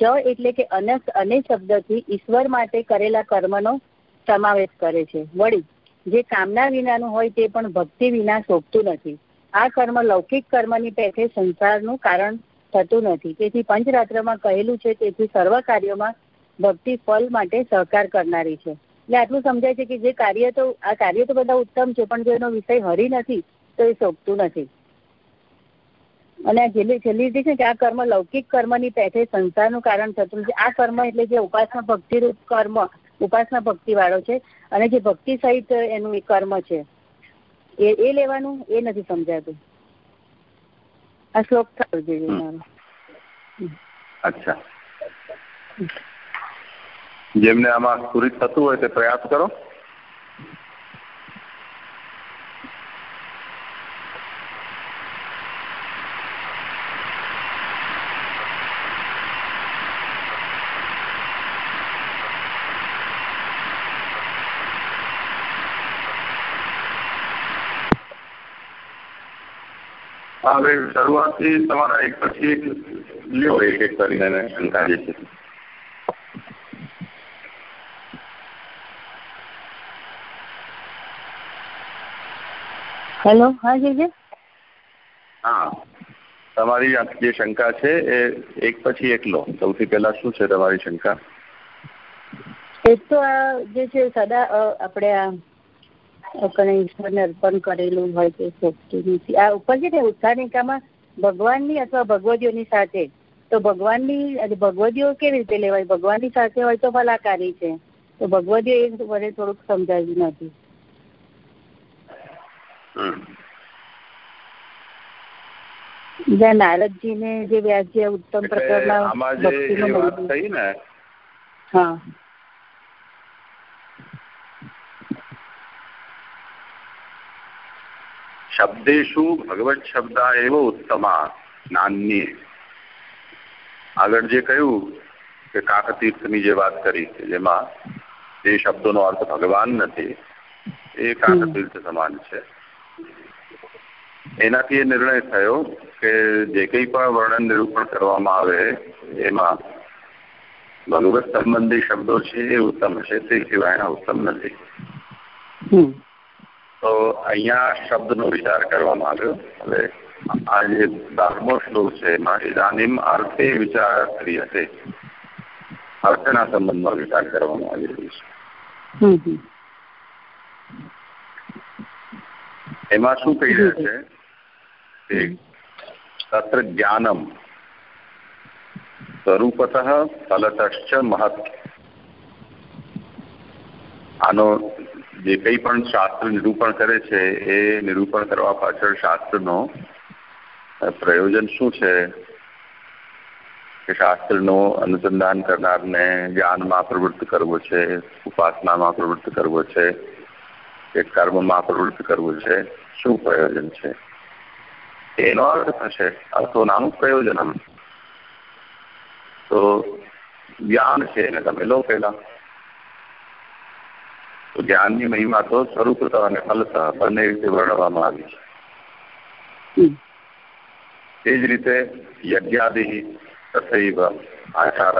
ચ એટલે કે અનેક અનેક શબ્દથી ઈશ્વર માટે કરેલા કર્મનો સમાવેશ કરે છે. વળી, જે કામના વિનાનું હોય તે પણ ભક્તિ વિના શોભતું નથી. આ કર્મ લૌકિક કર્મની પેઠે સંસારનું કારણ થતું નથી. તેથી પંચરાત્રમાં કહેલું છે, તેથી સર્વ કાર્યોમાં ભક્તિ ફલ માટે સહકાર કરનારી છે. એટલે આટલું સમજાય છે કે જે કાર્ય તો, આ કાર્ય તો બધા ઉત્તમ છે, પણ જેનો વિષય હરી નથી તો એ શોભતું નથી. અને આ છેલ્લી છેલ્લી રીતે છે કે આ કર્મ લૌકિક કર્મની પેઠે સંસારનું કારણ થતું છે આ કર્મ એટલે જે ઉપાસના ભક્તિરૂપ કર્મ ઉપાસના ભક્તિ વાળો છે અને જે ભક્તિ સહિત એનું કર્મ છે. એ એ લેવાનું એ નથી સમજાતું. આ શ્લોક થયો જોઈએ મારો. અચ્છા. જેમને આમાં સ્ફુરિત થતું હોય તે પ્રયાસ કરો. શરૂઆતથી તમારા એક પછી એક લ્યો એક એક કરીને શંકા જે છે હેલો હા જીજે હા તમારી જે શંકા છે એ એક પછી એક લો. સૌથી પહેલા શું છે તમારી શંકા? એક તો આ જે છે સદા આપણે આ આપણે ઈશ્વરને અર્પણ કરેલું હોય તે શોભતું નથી આ ઉપર છે ને ઉત્સાહનિકામાં ભગવાનની અથવા ભગવદીઓની સાથે તો ભગવાનની ભગવદીઓ કેવી રીતે લેવાય? ભગવાનની સાથે હોય તો ભલાકારી છે. તો ભગવદીઓ એ મને થોડુંક સમજાવ્યું નથી. જ્યાં નારદજીને જે વ્યાજ્ય ઉત્તમ પ્રકારના આમાં જે વાત થઈ ને હા. શબ્દેશુ ભગવત શબ્દ એવો ઉત્તમા નાન્ય આગળ જે કહ્યું કે કાકતીર્થની જે વાત કરી કે જેમાં જે શબ્દોનો અર્થ ભગવાન નથી એ કાકતીર્થ સમાન છે એનાથી એ નિર્ણય થયો કે જે કંઈ પણ વર્ણન નિરૂપણ કરવામાં આવે એમાં ભગવત સંબંધી શબ્દો છે એ ઉત્તમ છે તે સિવાયના ઉત્તમ નથી। તો અહીંયા શબ્દનો વિચાર કરવામાં આવ્યો. એટલે આ જે બારમો શ્લોક છે એમાં ઇદાનીમ અર્થે વિચાર કરી હશે અર્થના સંબંધમાં વિચાર કરવામાં આવી રહ્યો છે. એમાં શું કહી રહ્યા છે? કે તત્ર જ્ઞાનમ સ્વરૂપત ફલતશ્ચ મહત્વ આનો જે કંઈ પણ શાસ્ત્ર નિરૂપણ કરે છે, એ નિરૂપણ કરવા પાછળ શાસ્ત્રનો પ્રયોજન શું છે? કે શાસ્ત્રનો અનુસંધાન કરનારને જ્ઞાનમાં પ્રવૃત્ત કરવો છે, ઉપાસનામાં પ્રવૃત્ત કરવો છે, કે કર્મમાં પ્રવૃત્ત કરવું છે, શું પ્રયોજન છે? એનો અર્થ થશે. અર્થોનાનું પ્રયોજન તો જ્ઞાન છે એને તમે લો પેલા તો જ્ઞાનની મહિમા તો સ્વરૂપતા અને ફલતા બંને રીતે વર્ણવવામાં આવી છે. તે જ રીતે યજ્ઞાદિ તથૈવ આચાર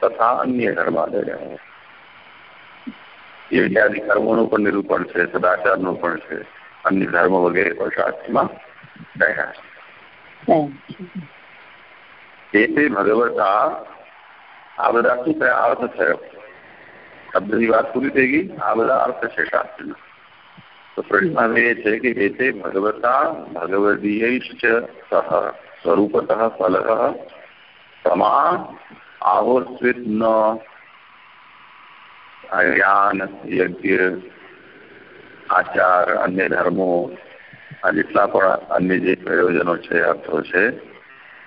તથા અન્ય ધર્માદય. યજ્ઞાદિ કર્મોનું પણ નિરૂપણ છે સદાચારનું પણ છે. અન્ય ધર્મ વગેરે પણ શાસ્ત્રમાં રહ્યા છે. તે ભગવતા આ બધા શું થયા અર્થ થયો. શબ્દની વાત પૂરી થઈ ગઈ. આ બધા અર્થ છે શાસ્ત્રના. તો પ્રશ્ન એ છે કે એતે ભગવતા ભગવદીયૈશ્ચ સહ સ્વરૂપતઃ ફલતઃ સમા આહોસ્વિત ન. જ્ઞાન, યજ્ઞ, આચાર, અન્ય ધર્મો, આ જેટલા પણ અન્ય જે પ્રયોજનો છે, અર્થો છે,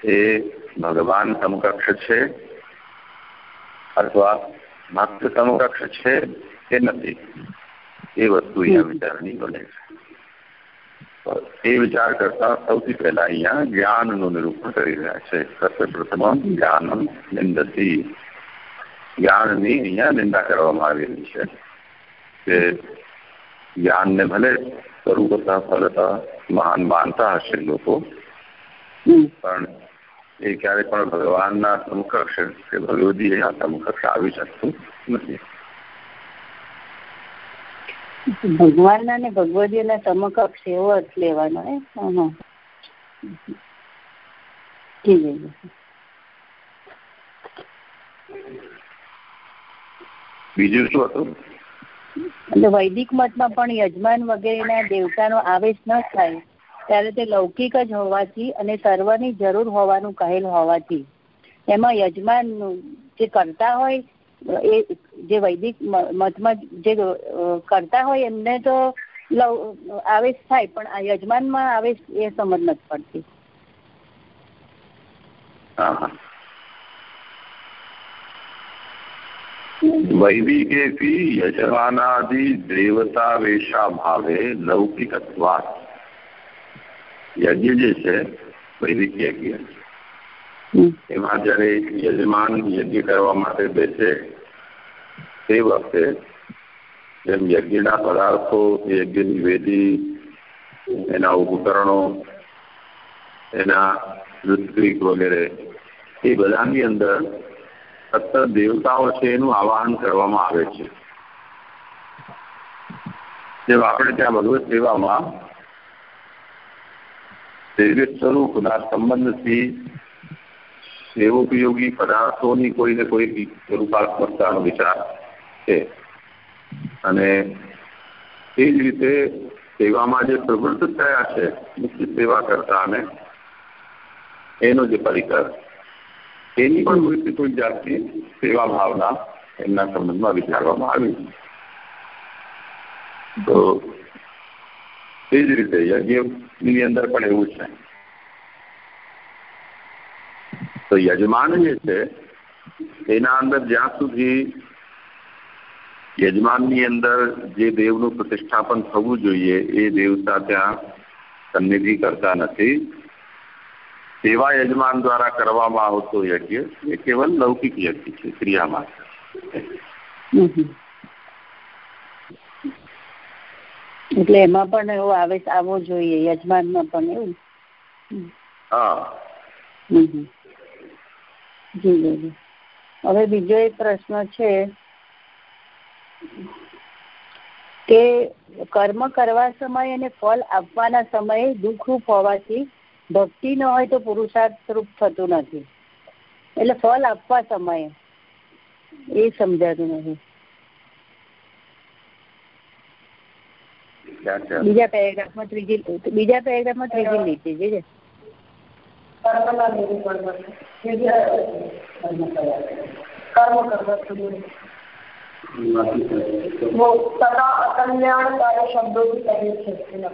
એ ભગવાન સમકક્ષ છે. અથવા ભક્ત સમકક્ષ છે કે નથી. એ વસ્તુ અહીંયા વિચારની બને છે. એ વિચાર કરતા સૌથી પહેલા અહીંયા જ્ઞાનનું નિરૂપણ કરી રહ્યા છે. સર્વપ્રથમ જ્ઞાન નિંદતી. જ્ઞાનની અહીંયા નિંદા કરવામાં આવેલી છે કે જ્ઞાનને ભલે સ્વરૂપતા ફલતા મહાન માનતા હશે લોકો પણ એ ક્યારે પણ ભગવાનના સમકક્ષ કે ભગવતી એના સમકક્ષ આવી શકતું નથી. ભગવાનના ને ભગવદીના સમકક્ષ એવો અર્થ લેવાનો હે? બીજું શું હતું? એટલે વૈદિક મતમાં પણ યજમાન વગેરેના દેવતાનો આવેશ ન થાય. ત્યારે તે લૌકિક જ હોવાથી અને સર્વની જરૂર હોવાનું કહેલ હોવાથી. એમાં યજમાન જે કરતા હોય, એ જે વૈદિક મતમાં જે કરતા હોય, એમને તો આવેશ થાય, પણ આ યજમાનમાં આવેશ એ સમજ નથી પડતી. વૈદિકેથી યજમાનાદિ દેવતાવેશા ભાવે લૌકિકત્વાત. યજ્ઞ જે છે વૈદિક યજ્ઞ એમાં જયારે યજમાન યજ્ઞ કરવા માટે બેસે તે વખતે જેમ યજ્ઞના પદાર્થો યજ્ઞની વેદી એના ઉપકરણો એના ઋત્વિક વગેરે એ બધાની અંદર સતત દેવતાઓ છે એનું આવાહન કરવામાં આવે છે. જેમ આપણે ત્યાં ભગવત સેવામાં દૈવિક સ્વરૂપના સંબંધથી સેવોપયોગી પદાર્થોની કોઈને કોઈ સ્વરૂપાત્મકતાનો વિચાર છે. અને એ જ રીતે સેવામાં જે પ્રવૃત્ત થયા છે, મુખ્ય સેવા કરતા અને એનો જે પરિકર, એની પણ કોઈ કોઈ જાતની સેવા ભાવના એમના સંબંધમાં વિચારવામાં આવી. તો તે જ રીતે યજ્ઞની અંદર પણ એવું છે. તો યજમાન જે છે, એના અંદર જ્યાં સુધી યજમાનની અંદર જે દેવનું પ્રતિષ્ઠાપન થવું જોઈએ, એ દેવતા ત્યાં સન્નિધિ કરતા નથી. તેવા યજમાન દ્વારા કરવામાં આવતો યજ્ઞ એ કેવલ લૌકિક યજ્ઞ છે ક્રિયામાં એટલે એમાં પણ એવો આવેશ આવવો જોઈએ યજમાનમાં પણ એવું? જી જી હવે બીજો એક પ્રશ્ન છે કે કર્મ કરવા સમયે અને ફળ આપવાના સમયે દુઃખરૂપ હોવાથી ભક્તિ ન હોય તો પુરુષાર્થ રૂપ થતું નથી. એટલે ફળ આપવા સમયે. એ સમજાતું નથી. બીજા પેરેગ્રાફમાં ત્રીજી બીજા પેરેગ્રાફમાં ત્રીજી લીટી છે કલ્યાણકારી શબ્દોથી કરીએ છીએ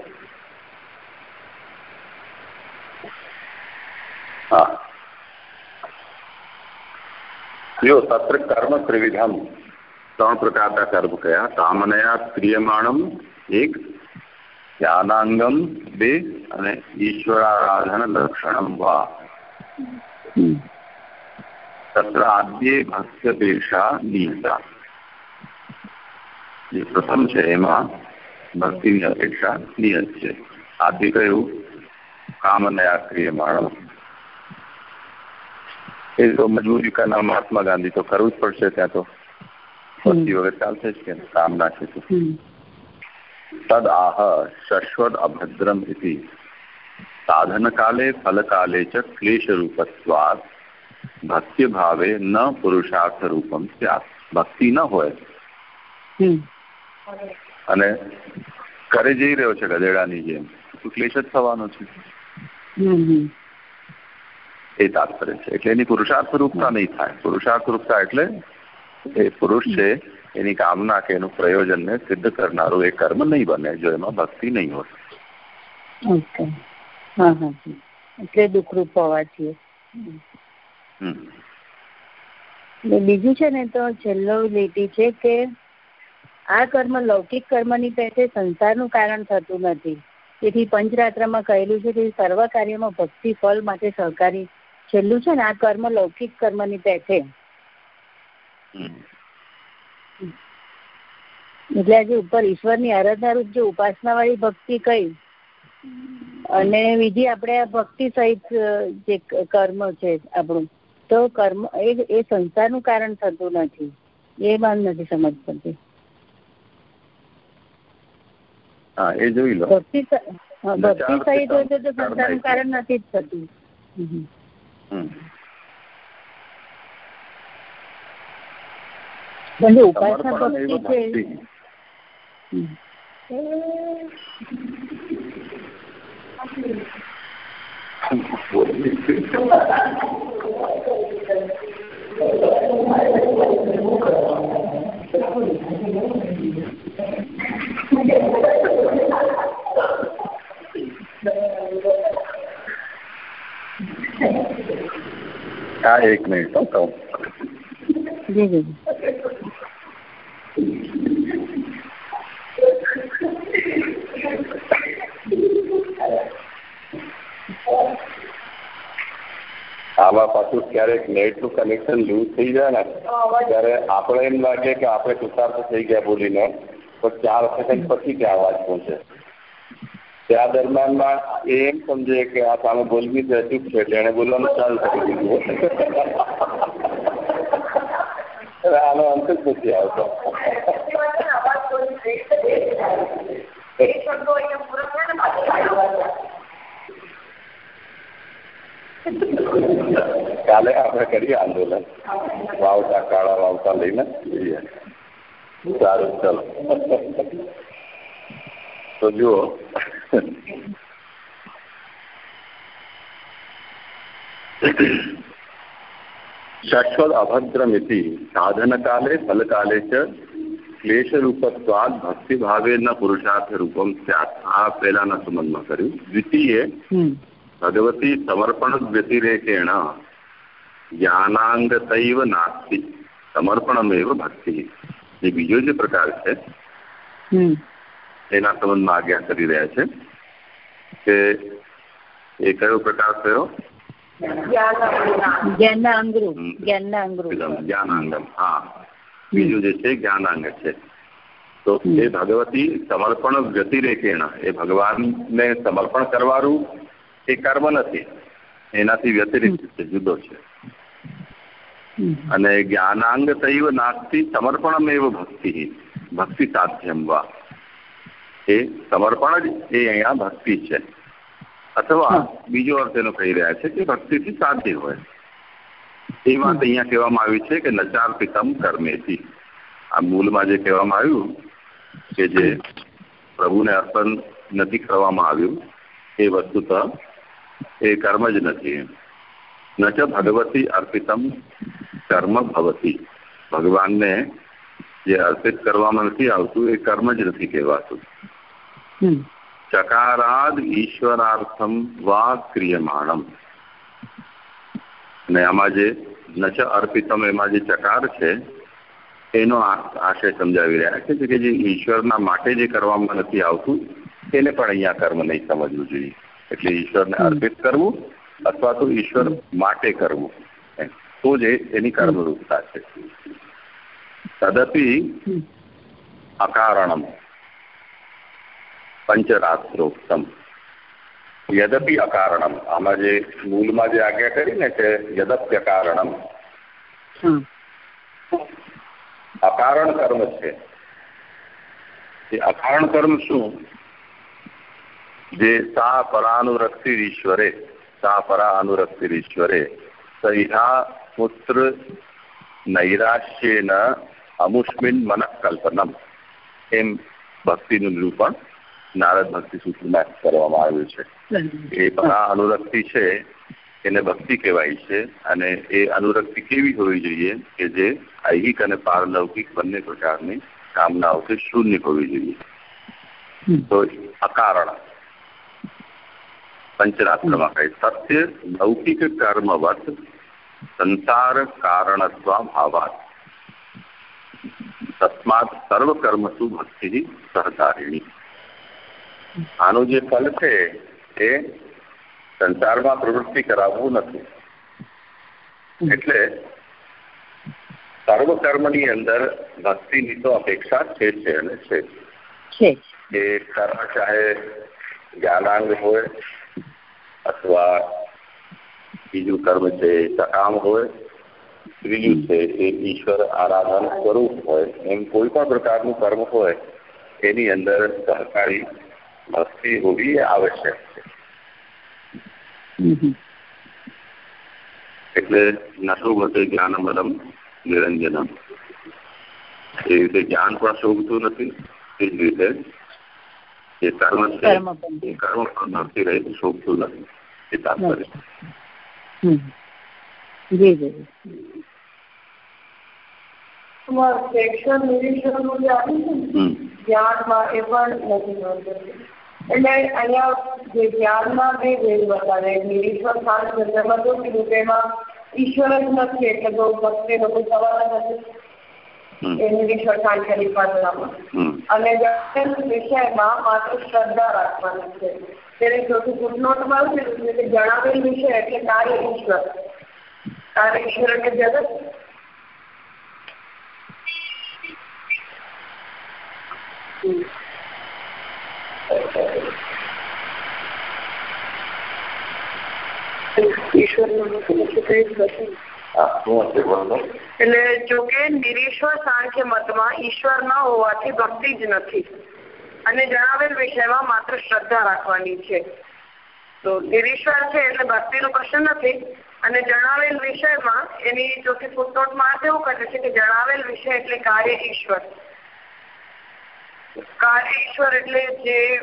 ત્રણ પ્રકારના કર્મ કયા કામનયા ક્રિયમાણમ એક ધ્યાનાંગમ બે અને ઈશ્વરારાધન લક્ષણમ વા તત્ર આદ્યે ભક્તપેક્ષા નીતા જે પ્રથમ છે એમાં ભક્તિની અપેક્ષા નિયત છે આદિ કયું કામનયા ક્રિયમાણમ એ તો મજબૂરી કરનાર મહાત્મા ગાંધી તો કરવું જ પડશે ત્યાં તો ભક્તિ વગર ચાલશે જ કે કામના છે તદ આહ શશ્વત અભદ્રમ ઇતિ સાધન કાલે ચ ક્લેશ ભક્તિ ભાવે ન પુરુષાર્થ રૂપમ સ્યાત ભક્તિ ન હોય અને કરે જઈ રહ્યો છે ગધેડાની જેમ। ક્લેશ જ થવાનો છે? એ તાત્પર્ય છે. એટલે એની પુરુષાર્થ રૂપતા નહીં થાય. પુરુષાર્થ રૂપતા એટલે એ પુરુષ છે એની કામના કે એનું પ્રયોજનને સિદ્ધ કરનારું એ કર્મ નહીં બને જો એમાં ભક્તિ નહીં હોય. ઓકે. હા હા એટલે દુઃખરૂપ હોવા છીએ બીજું છે ને તો છેલ્લો લીટી છે કે આ કર્મ લૌકિક કર્મની પેટે સંસારનું કારણ થતું નથી. તેથી પંચરાત્રમાં કહેલું છે કે સર્વ કાર્યમાં ભક્તિ ફળ માટે સહકારી. છેલ્લું છે ને આ કર્મ લૌકિક કર્મની પેટે. એટલે આજે ઉપર ઈશ્વરની આરાધના રૂપ જે ઉપાસના વાળી ભક્તિ કઈ અને બીજી આપણે આ ભક્તિ સહિત જે કર્મ છે આપણું તો કર્મ એ એ સંસારનું કારણ થતું નથી. એ મને નથી સમજ પડતી હા એ જોઈ લો. ભક્તિ ભક્તિ સહિત હોય તો સંસારનું કારણ નથી જ થતું. પણ ઉપાસના ભક્તિ છે હા એક મિનિટ કહું. જી જી. આવા પાછું ક્યારેક નેટનું કનેક્શન લૂઝ થઈ જાય ને ત્યારે આપણે એમ લાગે કે આપણે કૃતાર્થ થઈ ગયા બોલીને તો ચાર સેકન્ડ પછી ત્યાં અવાજ પહોંચે. ત્યાં દરમિયાનમાં એ એમ સમજે કે આ સામે બોલવી છે ચૂપ છે એટલે એને બોલવાનું ચાલુ કરી દીધું. આનો અંત જ નથી આવતો કાલે આપણે કરીએ આંદોલન વાવતા કાળા વાવતા લઈને જઈએ સારું ચલો તો જુઓ Thank અભદ્રમિતિ સાધન કાલે ફલ કાલે ચ ક્લેશ રૂપત્વાદ ભક્તિ ભાવેના પુરુષાર્થ રૂપમ સ્યાત આ પહેલાના સંબંધમાં કર્યું દ્વિતીય ભગવતી સમર્પણ વ્યતિરેકેણ જ્ઞાનાંગતૈવ નાસ્તિ સમર્પણમેવ ભક્તિ જે બીજો જે પ્રકાર છે એના સંબંધમાં આજ્ઞા કરી રહ્યા છે કે એ કયો પ્રકાર થયો જ્ઞાનાંગમ હા બીજું જે છે જ્ઞાનાંગ છે તો એ ભગવતી સમર્પણ વ્યતિરેકેણ એ ભગવાનને સમર્પણ કરવાનું એ કર્મ નથી એનાથી વ્યતિરિક્ત છે જુદો છે. અને જ્ઞાનાંગ તૈવ નાસ્તિ સમર્પણમેવ ભક્તિ ભક્તિ સાધ્યમ વા એ સમર્પણ જ એ અહીંયા ભક્તિ છે અથવા બીજો અર્થ એનો કહી રહ્યા છે કે ભક્તિથી સાધ્ય હોય. એ વાત અહીંયા કહેવામાં આવી છે કે નચાર્પિતમ કર્મેથી. આ મૂલમાં જે કહેવામાં આવ્યું કે જે પ્રભુને અર્પણ નથી કરવામાં આવ્યું એ વસ્તુત એ કર્મ જ નથી. ન ચ ભગવતી અર્પિતમ કર્મ ભવતી. ભગવાનને જે અર્પિત કરવામાં નથી આવતું એ કર્મ જ નથી કહેવાતું. ચકારાદ ઈશ્વરાર્થમ વા ક્રિયમાણમ અને આમાં જે નચ અર્પિતમ એમાં જે ચકાર છે એનો આશય સમજાવી રહ્યા છે કે જે ઈશ્વરના માટે જે કરવામાં નથી આવતું એને પણ અહીંયા કર્મ નહીં સમજવું જોઈએ. એટલે ઈશ્વરને અર્પિત કરવું અથવા તો ઈશ્વર માટે કરવું. તો જ એની કર્મરૂપતા છે. તદપી અકારણમ. પંચરાત્રોક્તમ. યદપી અકારણમ. આમાં જે મૂળમાં જે આજ્ઞા કરી ને કે યદપ્ય કારણમ અકારણ કર્મ છે. એ અકારણ કર્મ શું? જે સા પરાનુરક્તિ ઈશ્વરે સા પરા અનુરક્તિ ઈશ્વરે સહિહા પુત્ર નૈરાશ્યેન અમુષ્મિન મનઃકલ્પનમ. એમ ભક્તિનું નિરૂપણ નારદ ભક્તિ સૂત્રમાં કરવામાં આવ્યું છે. એ પરા અનુરક્તિ છે એને ભક્તિ કહેવાય છે અને એ અનુરક્તિ કેવી હોવી જોઈએ કે જે ઐહિક અને પારલૌકિક બંને પ્રકારની કામનાઓથી શૂન્ય હોવી જોઈએ. તો અકારણ. પંચરાત્રમાં કહે સત્ય લૌકિક કર્મવત સંસાર કારણત્વા ભાવાત. તસ્માત સર્વ કર્મસુ ભક્તિ સહકારિણી. આનું જે ફલ છે એ સંસારમાં પ્રવૃત્તિ કરાવવું નથી. એટલે સર્વ કર્મની અંદર ભક્તિની તો અપેક્ષા છે છે અને છે એ કર્મ ચાહે જ્ઞાનાંગ હોય અથવા બીજું કર્મ છે સકામ હોય ત્રીજું છે એ ઈશ્વર આરાધન સ્વરૂપ હોય એમ કોઈ પણ પ્રકારનું કર્મ હોય એની અંદર સહકારી ભક્તિ હોવી આવશ્યક છે. એટલે હમ એટલે નશોભતે જ્ઞાનમદમ નિરંજનમ. એ રીતે જ્ઞાન પણ શોભતું નથી એ જ રીતે જે કર્મ છે કર્મ પણ નથી રહે શોભતું નથી એ તાત્પર્ય. જી જી પ્રેક્ષણ નિરીક્ષણનું જે આવ્યું છે ને એ પણ નથી મળતું એટલે અહીંયા જે ધ્યાનમાં બે ભેદ બતાવે નિરીશ્વર સ્થાન ચંદ્રમાં તો કીધું કે એમાં ઈશ્વર જ નથી એટલે બહુ ભક્તિ કોઈ સવાલ જ નથી એ સાંખ્યની પાત્રામાં હમ. અને દર્શન વિષયમાં માત્ર શ્રદ્ધા રાખવાની છે. તેને ચોથું ફૂટનોટમાં કીધું કે જણાવેલ વિષય એટલે કાર્ય ઈશ્વર. કાર્ય ઈશ્વર એટલે જગત ઈશ્વરનું મુખ્ય કઈ જ થશે ને. હા શું હશે બોલો એટલે જોકે નિરીશ્વર સાંખ્ય મતમાં ઈશ્વર ન હોવાથી ભક્તિ જ નથી. અને જણાવેલ વિષયમાં માત્ર શ્રદ્ધા રાખવાની છે. તો નિરીશ્વર છે એટલે ભક્તિનું પ્રશ્ન નથી. અને જણાવેલ વિષયમાં એની જોકે ફૂટનોટમાં અર્થ એવું કરે છે કે જણાવેલ વિષય એટલે કાર્ય ઈશ્વર. કાર્ય ઈશ્વર એટલે જે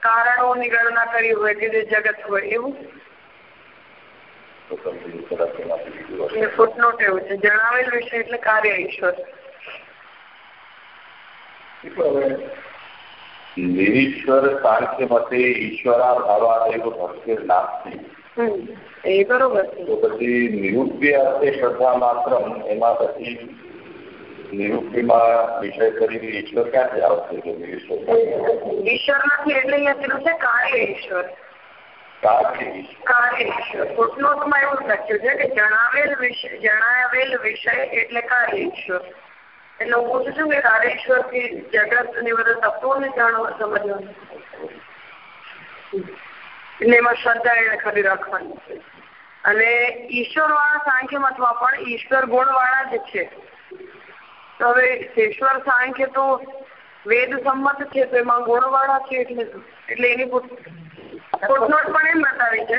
કારણોની ગણના કરી હોય કે જે જગત હોય એવું? એટલે ફૂટનોટ એવું છે. જણાવેલ વિશે એટલે કાર્ય ઈશ્વર. નિરીશ્વર સાંખ્ય મતે ઈશ્વરા ભાવા એવો ભક્તિ નાસ્તી. એ બરોબર તો પછી નિરૂપ્ય અર્થે શ્રદ્ધા માત્ર એમાં પછી નિરૂપ્યમાં વિષય કરીને ઈશ્વર ક્યાંથી આવશે? કે ઈશ્વર નથી એટલે અહીંયા કીધું છે કાર્ય ઈશ્વર. કાર્ય ઈશ્વર. ફૂટનોટમાં એવું લખ્યું છે કે જણાવેલ વિષય જણાવેલ વિષય એટલે કાર્ય ઈશ્વર. એટલે હું પૂછું છું કે કાર્ય ઈશ્વરથી જગતની બધા તત્વોને જાણવા સમજવાનું એટલે એમાં શ્રદ્ધા એને ખરી રાખવાની છે. અને ઈશ્વર વાળા સાંખ્ય મતમાં પણ ઈશ્વર ગુણ વાળા જ છે. તો હવે ઈશ્વર સાંખ્ય તો વેદ સંમત છે તો એમાં ગુણ વાળા છે એટલે એટલે એની ફૂટનોટ પણ એમ બતાવી છે.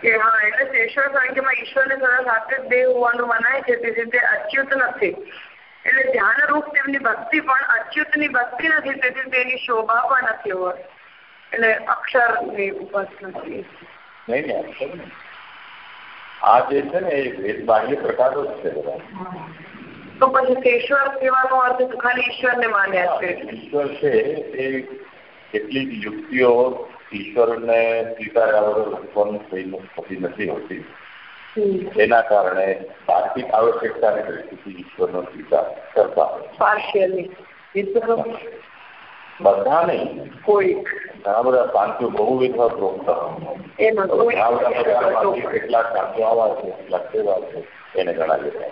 કે હા એટલે શેશ્વર સાંખ્યમાં ઈશ્વરને સદા સાથે જ દેહ હોવાનું મનાય છે તેથી તે અચ્યુત નથી. એટલે ધ્યાન રૂપ તેમની ભક્તિ પણ અચ્યુતની ભક્તિ નથી તેથી તેની શોભા પણ નથી હોય એટલે અક્ષરની ઉપાસના નથી. નહીં નહીં અક્ષર આ જે છે ને એ વેદ બાહ્ય પ્રકારો જ છે બધા. તો પછી ઈશ્વર કહેવાનો અર્થ ખાલી ઈશ્વરને માન્યા છે. ઈશ્વર છે એ કેટલીક યુક્તિઓ ઈશ્વરને સ્વીકાર્યા વગર ઉત્પન્ન થઈ થતી નથી હોતી. એના કારણે તાર્કિક આવશ્યકતાને દ્રષ્ટિથી ઈશ્વરનો સ્વીકાર કરતા બધાને. પાર્શિયલી. બધા નહીં કોઈ. ઘણા બધા પાંચો બહુવિધ પ્રોક્તા ઘણા બધા કેટલાક સાચો આવા છે કેટલાક તેવા છે એને ગણાવી શકાય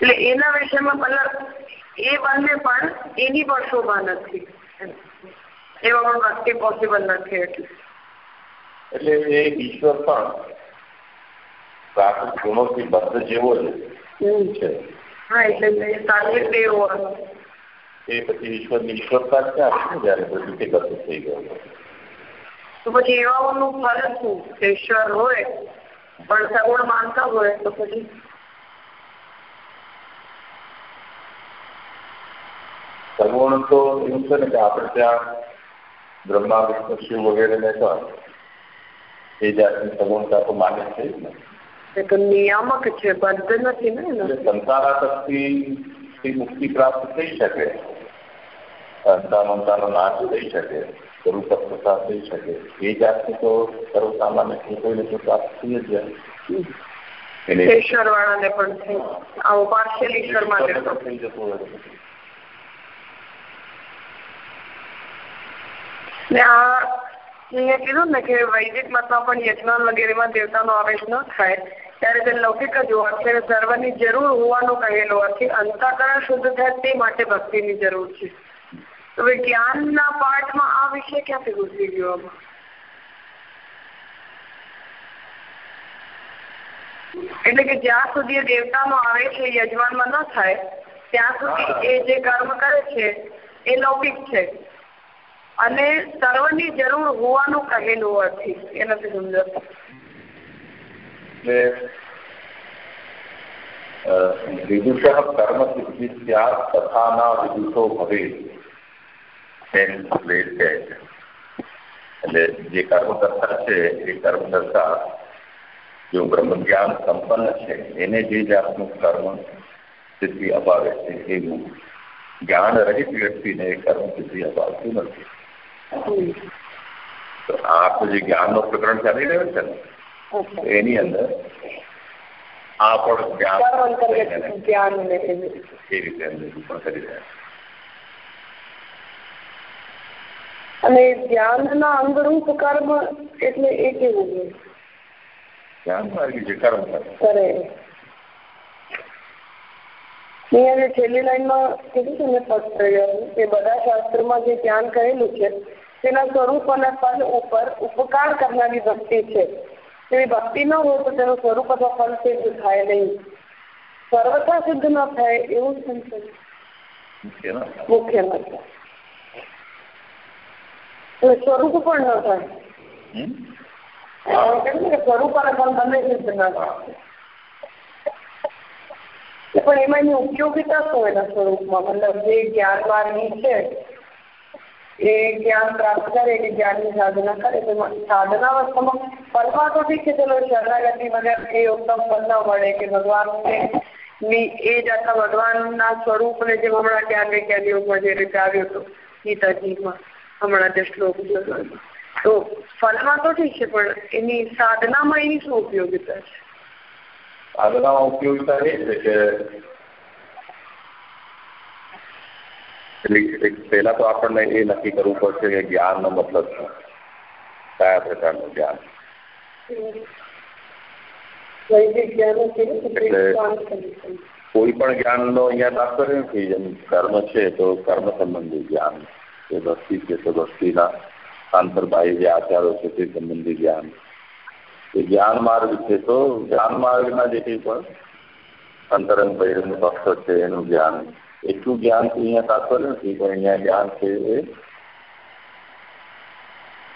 એટલે એના વિષયમાં મતલબ એ બંને પણ એની પણ શોભા નથી. એવા પણ ભક્તિ પોસિબલ નથી એટલે. એટલે એ ઈશ્વર પણ પ્રાકૃત ગુણોથી બદ્ધ જેવો જ છે. હા એટલે સાત્વિક દેવો એ પછી ઈશ્વરની ઈશ્વરતા ક્યાં છે જયારે બધું તે ગત થઈ ગયું તો પછી એવાઓનું ફલ શું? ઈશ્વર હોય પણ સગુણ માનતા હોય તો પછી સગુણ તો એવું છે ને કે આપણે ત્યાં બ્રહ્મા વિષ્ણુ શિવ વગેરેને પણ એ જાતની સગુણતા તો માને છે નિયામક છે બદ્ધ નથી ને સંસારાસક્તિથી મુક્તિ પ્રાપ્ત થઈ શકે. અંતા નાશ થઈ શકે સ્વરૂપસ્થતા થઈ શકે. એ જાતની તો સર્વસામાન્ય કોઈને તો પ્રાપ્ત થઈ જ જાય. ઈશ્વર વાળાને પણ છે આવું પાર્શિયલ ઈશ્વર માટે થઈ જતું હોય. ને આ અહીંયા કીધું ને કે વૈદિક મતમાં પણ યજમાન વગેરેમાં દેવતાનો આવેશ ન થાય, ત્યારે તે લૌકિક જ હોવાથી અને સર્વની જરૂર હોવાનું કહેલું હોવાથી અંતઃકરણ શુદ્ધ થાય તે માટે ભક્તિની જરૂર છે. હવે જ્ઞાનના પાઠમાં આ વિષય ક્યાંથી ગુજરી ગયો આમાં? એટલે કે જ્યાં સુધી દેવતાનો આવે છે યજમાનમાં ન થાય, ત્યાં સુધી એ જે કર્મ કરે છે, એ લૌકિક છે. અને સર્વની જરૂર હોવાનું કહેલું હોવાથી એ નથી સમજાતું. એટલે કર્મ સિદ્ધિ સ્યાત તથા ના વિદુષો ભવે એમ વેદ કહે છે. એટલે જે કર્મ કરતા છે, એ કર્મ કરતા જો બ્રહ્મ જ્ઞાન સંપન્ન છે, એને જે જાતનું કર્મ સિદ્ધિ અપાવે છે, એવું જ્ઞાન રહિત વ્યક્તિને કર્મ સિદ્ધિ અપાવતું નથી. તો આ આખું જે જ્ઞાનનો પ્રકરણ ચાલી રહ્યું છે ને એની અંદર આ પણ જ્ઞાન. એ રીતે. નિરૂપણ કરી રહ્યા અને જ્ઞાનના અંગરૂપ કર્મ એટલે એ કેવું છે ધ્યાન માર્ગી છે કર્મ કરે. અહીંયા જે છેલ્લી લાઈનમાં કીધું છે ને ફર્સ્ટ કે બધા શાસ્ત્રોમાં જે ધ્યાન કરેલું છે તેના સ્વરૂપ અને ફલ ઉપર ઉપકાર કરનારી ભક્તિ છે. તેવી ભક્તિ ન હોય તો તેનું સ્વરૂપ અથવા ફલ સિદ્ધ થાય નહીં. સર્વથા સિદ્ધ ન થાય એવું સંશય મુખ્ય ના સ્વરૂપ પણ ન થાય. સ્વરૂપ અને ફળ બંને સિદ્ધ ન થાય પણ એમાં એની ઉપયોગિતા શું એના સ્વરૂપમાં? મતલબ જે જ્ઞાન છે, એ જ્ઞાન પ્રાપ્ત કરે કે જ્ઞાનની સાધના કરે, તો સાધના અવસ્થામાં ફરવા તો ઠીક છે? ચલો શરણાગતિ વગર એ ઉત્તમ ફળ ન મળે કે ભગવાનને ની એ જ આખા ભગવાનના સ્વરૂપને જેમ હમણાં ક્યાં ને ક્યાં યોગમાં જે રીતે આવ્યો હતો, ગીતાજીમાં, હમણાં જે શ્લોક તો ફલમાં તો ઠીક છે, પણ એની સાધનામાં એની શું ઉપયોગિતા છે? સાધનામાં ઉપયોગિતા એ છે કે એટલે પહેલા તો આપણને એ નક્કી કરવું પડશે કે જ્ઞાનનો મતલબ શું કયા પ્રકારનું જ્ઞાન કોઈ પણ જ્ઞાનનો અહીંયા તાત્પર્ય નથી જેમ કર્મ છે તો કર્મ સંબંધી જ્ઞાન એ ભક્તિ છે તો ભક્તિના આંતરબાહ્ય જે આચારો છે તે સંબંધી જ્ઞાન એ જ્ઞાન માર્ગ છે તો જ્ઞાન માર્ગના જે કંઈ પણ અંતરંગ બહિરંગ પક્ષો છે એનું જ્ઞાન એટલું જ્ઞાન અહીંયા તાત્પર્ય નથી પણ અહીંયા જ્ઞાન છે એ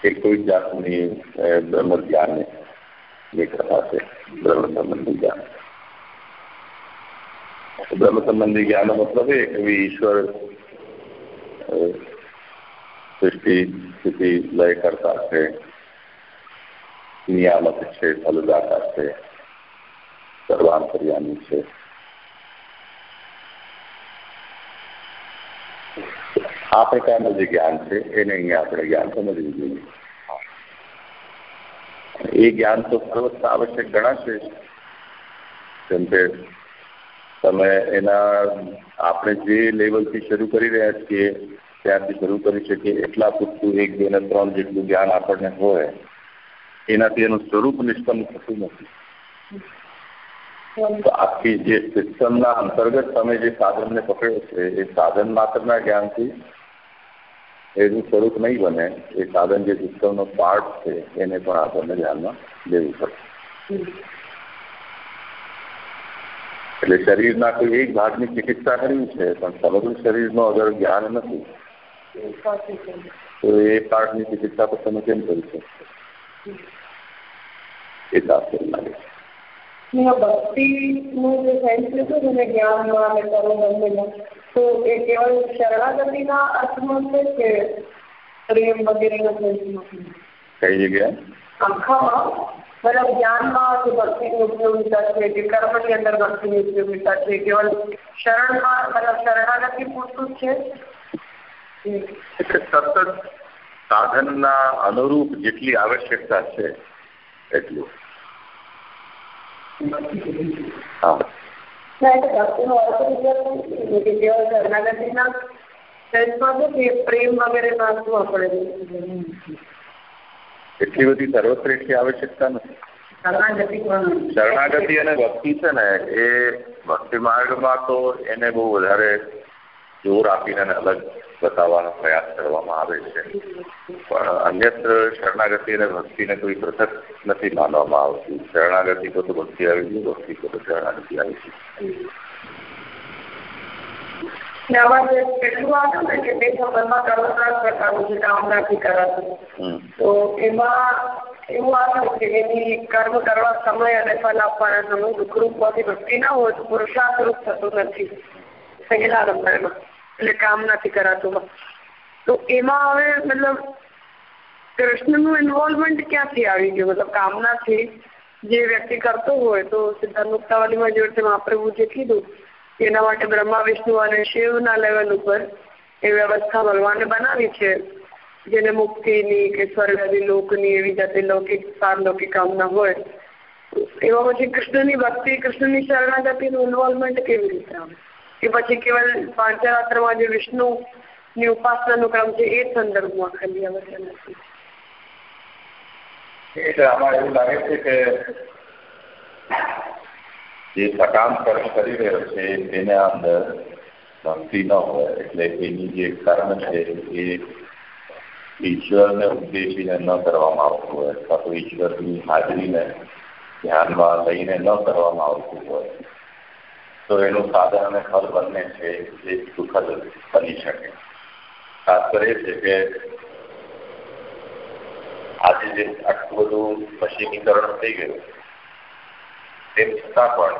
એક કોઈ જાતની બ્રહ્મ જ્ઞાનની જે કથા છે બ્રહ્મ સંબંધી જ્ઞાન બ્રહ્મ સંબંધી જ્ઞાનનો મતલબ એ કે ઈશ્વર સૃષ્ટિ સ્થિતિ લય કરતા છે નિયામક છે, ફલદાતા છે, સર્વાંતર્યામી છે. આ પ્રકારનું જે જ્ઞાન છે, એને અહીંયા આપણે જ્ઞાન સમજવું જોઈએ. એ જ્ઞાન તો સર્વત્ર આવશ્યક ગણાશે. જેમ કે તમે એના, આપણે જે લેવલથી શરૂ કરી રહ્યા છીએ ત્યાંથી શરૂ કરી શકીએ એટલા પૂરતું એક, બે ને ત્રણ જેટલું જ્ઞાન આપણને હોય એનાથી એનું સ્વરૂપ નિષ્પન્ન થતું નથી. તો આખી જે સિસ્ટમના અંતર્ગત તમે જે સાધનને પકડ્યો છે, એ સાધન માત્રના જ્ઞાનથી એનું સ્વરૂપ નહીં બને, એ સાધન જે સિસ્ટમનો પાર્ટ છે, એને પણ આપણને ધ્યાનમાં લેવું પડશે. એટલે શરીરના કોઈ એક ભાગની ચિકિત્સા કરવી છે, પણ સમગ્ર શરીરનો અગર જ્ઞાન નથી, તો એ પાર્ટની ચિકિત્સા પર તમે કેમ કરી શકશો? એ તાત્પર્ય લાગે છે ભક્તિનું જે સાયન્સ લીધું છે ને જ્ઞાનમાં અને કર્મ બંનેમાં તો એ કેવળ શરણાગતિના અર્થમાં છે કે પ્રેમ વગેરેના સેન્સમાં કઈ જગ્યાએ આખામાં મતલબ જ્ઞાનમાં કે ભક્તિની ઉપયોગિતા છે કે કર્મની અંદર ભક્તિની ઉપયોગિતા છે કેવળ શરણમાં મતલબ શરણાગતિ પૂરતું જ છે એટલે સતત સાધનના અનુરૂપ જેટલી આવશ્યકતા છે એટલું આપણે એટલી બધી સર્વશ્રેષ્ઠ આવશ્યકતા નથી શરણાગતિ અને ભક્તિ છે ને એ ભક્તિ માર્ગમાં તો એને બહુ વધારે જોર આપીને અલગ બતાવવાનો પ્રયાસ કરવામાં આવે છે. પણ અન્યત્ર શરણાગતિ અને ભક્તિને કોઈ પૃથક નથી માનવામાં આવતી. શરણાગતિ તો ભક્તિ આવી ગઈ ભક્તિ તો શરણાગતિ આવી ગઈ. તે એમાં એવું આવે કે એની કર્મ કરવા સમય અને ફલ આપવાના સમય દુઃખરૂપમાંથી ભક્તિ ના હોય તો પુરુષાર્થ રૂપ થતું નથી. પહેલા નંબરમાં એટલે કામ નથી કરાતું તો એમાં હવે મતલબ કૃષ્ણનું ઇન્વોલ્વમેન્ટ ક્યાંથી આવી ગયું? મતલબ કામનાથી જે વ્યક્તિ કરતો હોય તો સિદ્ધાંત મુક્તાવલીમાં જે રીતે મહાપ્રભુ જે કીધું, એના માટે બ્રહ્મા, વિષ્ણુ અને શિવના લેવલ ઉપર એ વ્યવસ્થા ભગવાને બનાવી છે, જેને મુક્તિની કે સ્વર્ગાદી લોકની, એવી જાતે લૌકિક પારલૌકિક કામના હોય. એવા પછી કૃષ્ણની ભક્તિ, કૃષ્ણની શરણાગતિનું ઇન્વોલ્વમેન્ટ કેવી રીતે આવે? કે પછી કેવલ પાંચરાત્રમાં જે વિષ્ણુની ઉપાસનાનો ક્રમ છે, એ સંદર્ભમાં ખાલી આવે નથી. એટલે આમાં એવું લાગે તેના અંદર ભક્તિ ન હોય, એટલે એની જે કર્મ છે, એ ઈશ્વરને ઉદ્દેશીને ન કરવામાં આવતું હોય, અથવા તો ઈશ્વરની હાજરીને ધ્યાનમાં લઈને ન કરવામાં આવતું હોય. તો એનું સાધન અને ફળ બંને છે એ સુખદ બની શકે. કરે છે કે આજે જે આટલું બધું મશીનીકરણ થઈ ગયું, તેમ છતાં પણ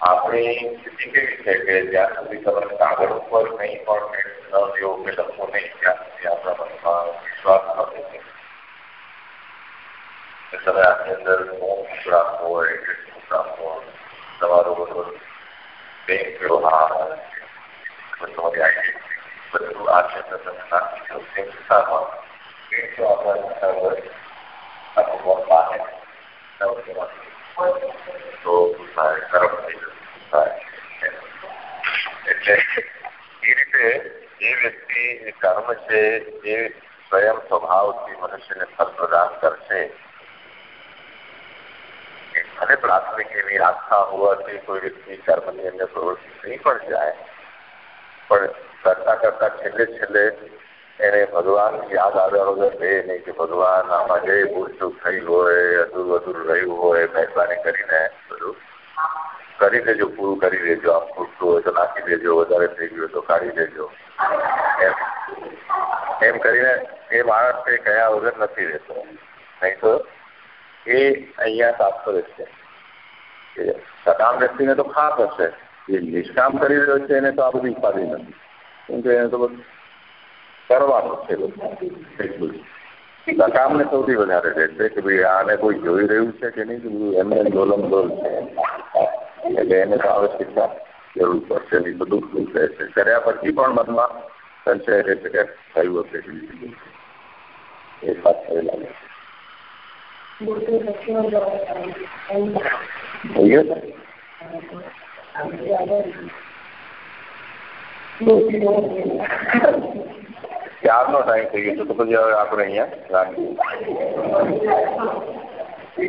આપણી સ્થિતિ કેવી છે કે જ્યાં સુધી તમે કાગળ ઉપર કંઈ પણ ન લેવો કે લખો નહીં ત્યાં સુધી આપણા મનમાં વિશ્વાસ નથી તમે આની અંદર મોક્ષ રાખવો હોય રાખવો તમારો બધો બેંક વ્યવહાર બધું આ ક્ષેત્ર તમે તો તરફ થઈ એટલે એ રીતે જે વ્યક્તિ કર્મ છે એ સ્વયં સ્વભાવથી મનુષ્યને ફળ પ્રદાન કરશે ભલે પ્રાથમિક એવી આસ્થા હોવાથી કોઈ વ્યક્તિ કર્મની અંદર પ્રવૃત્તિ થઈ પણ જાય. પણ કરતા કરતા છેલ્લે છેલ્લે એને ભગવાન યાદ આવ્યા વગર રહે નહીં કે ભગવાન આમાં જે ભૂલચૂક થઈ હોય, અધૂર અધૂરું રહ્યું હોય, મહેરબાની કરીને બધું કરી દેજો, પૂરું કરી દેજો. આમ ખૂટતું હોય તો નાખી દેજો, વધારે થઈ ગયું તો કાઢી દેજો. એમ એમ કરીને એ માણસ કઈ કયા વગર નથી રહેતો. નહીં તો એ અહીંયા તાત્પર્ય છે. સકામ વ્યક્તિને તો ખાસ હશે. જે નિષ્કામ કરી રહ્યો છે એને તો આ બધી ઉપાધિ નથી. કેમ કે એને તો કરવાનું છે એટલું જ સકામને સૌથી વધારે રહેશે કે ભાઈ આને કોઈ જોઈ રહ્યું છે કે નહીં બધું એમને ડોલમ ડોલ છે. એટલે એને તો આવશ્યકતા જરૂર પડશે એ બધું દુઃખ રહેશે. કર્યા પછી પણ મનમાં સંશય રહેશે કે થયું હશે એ વાત થયેલા ગયો ચારનો ટાઈમ થઈ ગયો તો પછી હવે આપણે અહીંયા રાખીએ.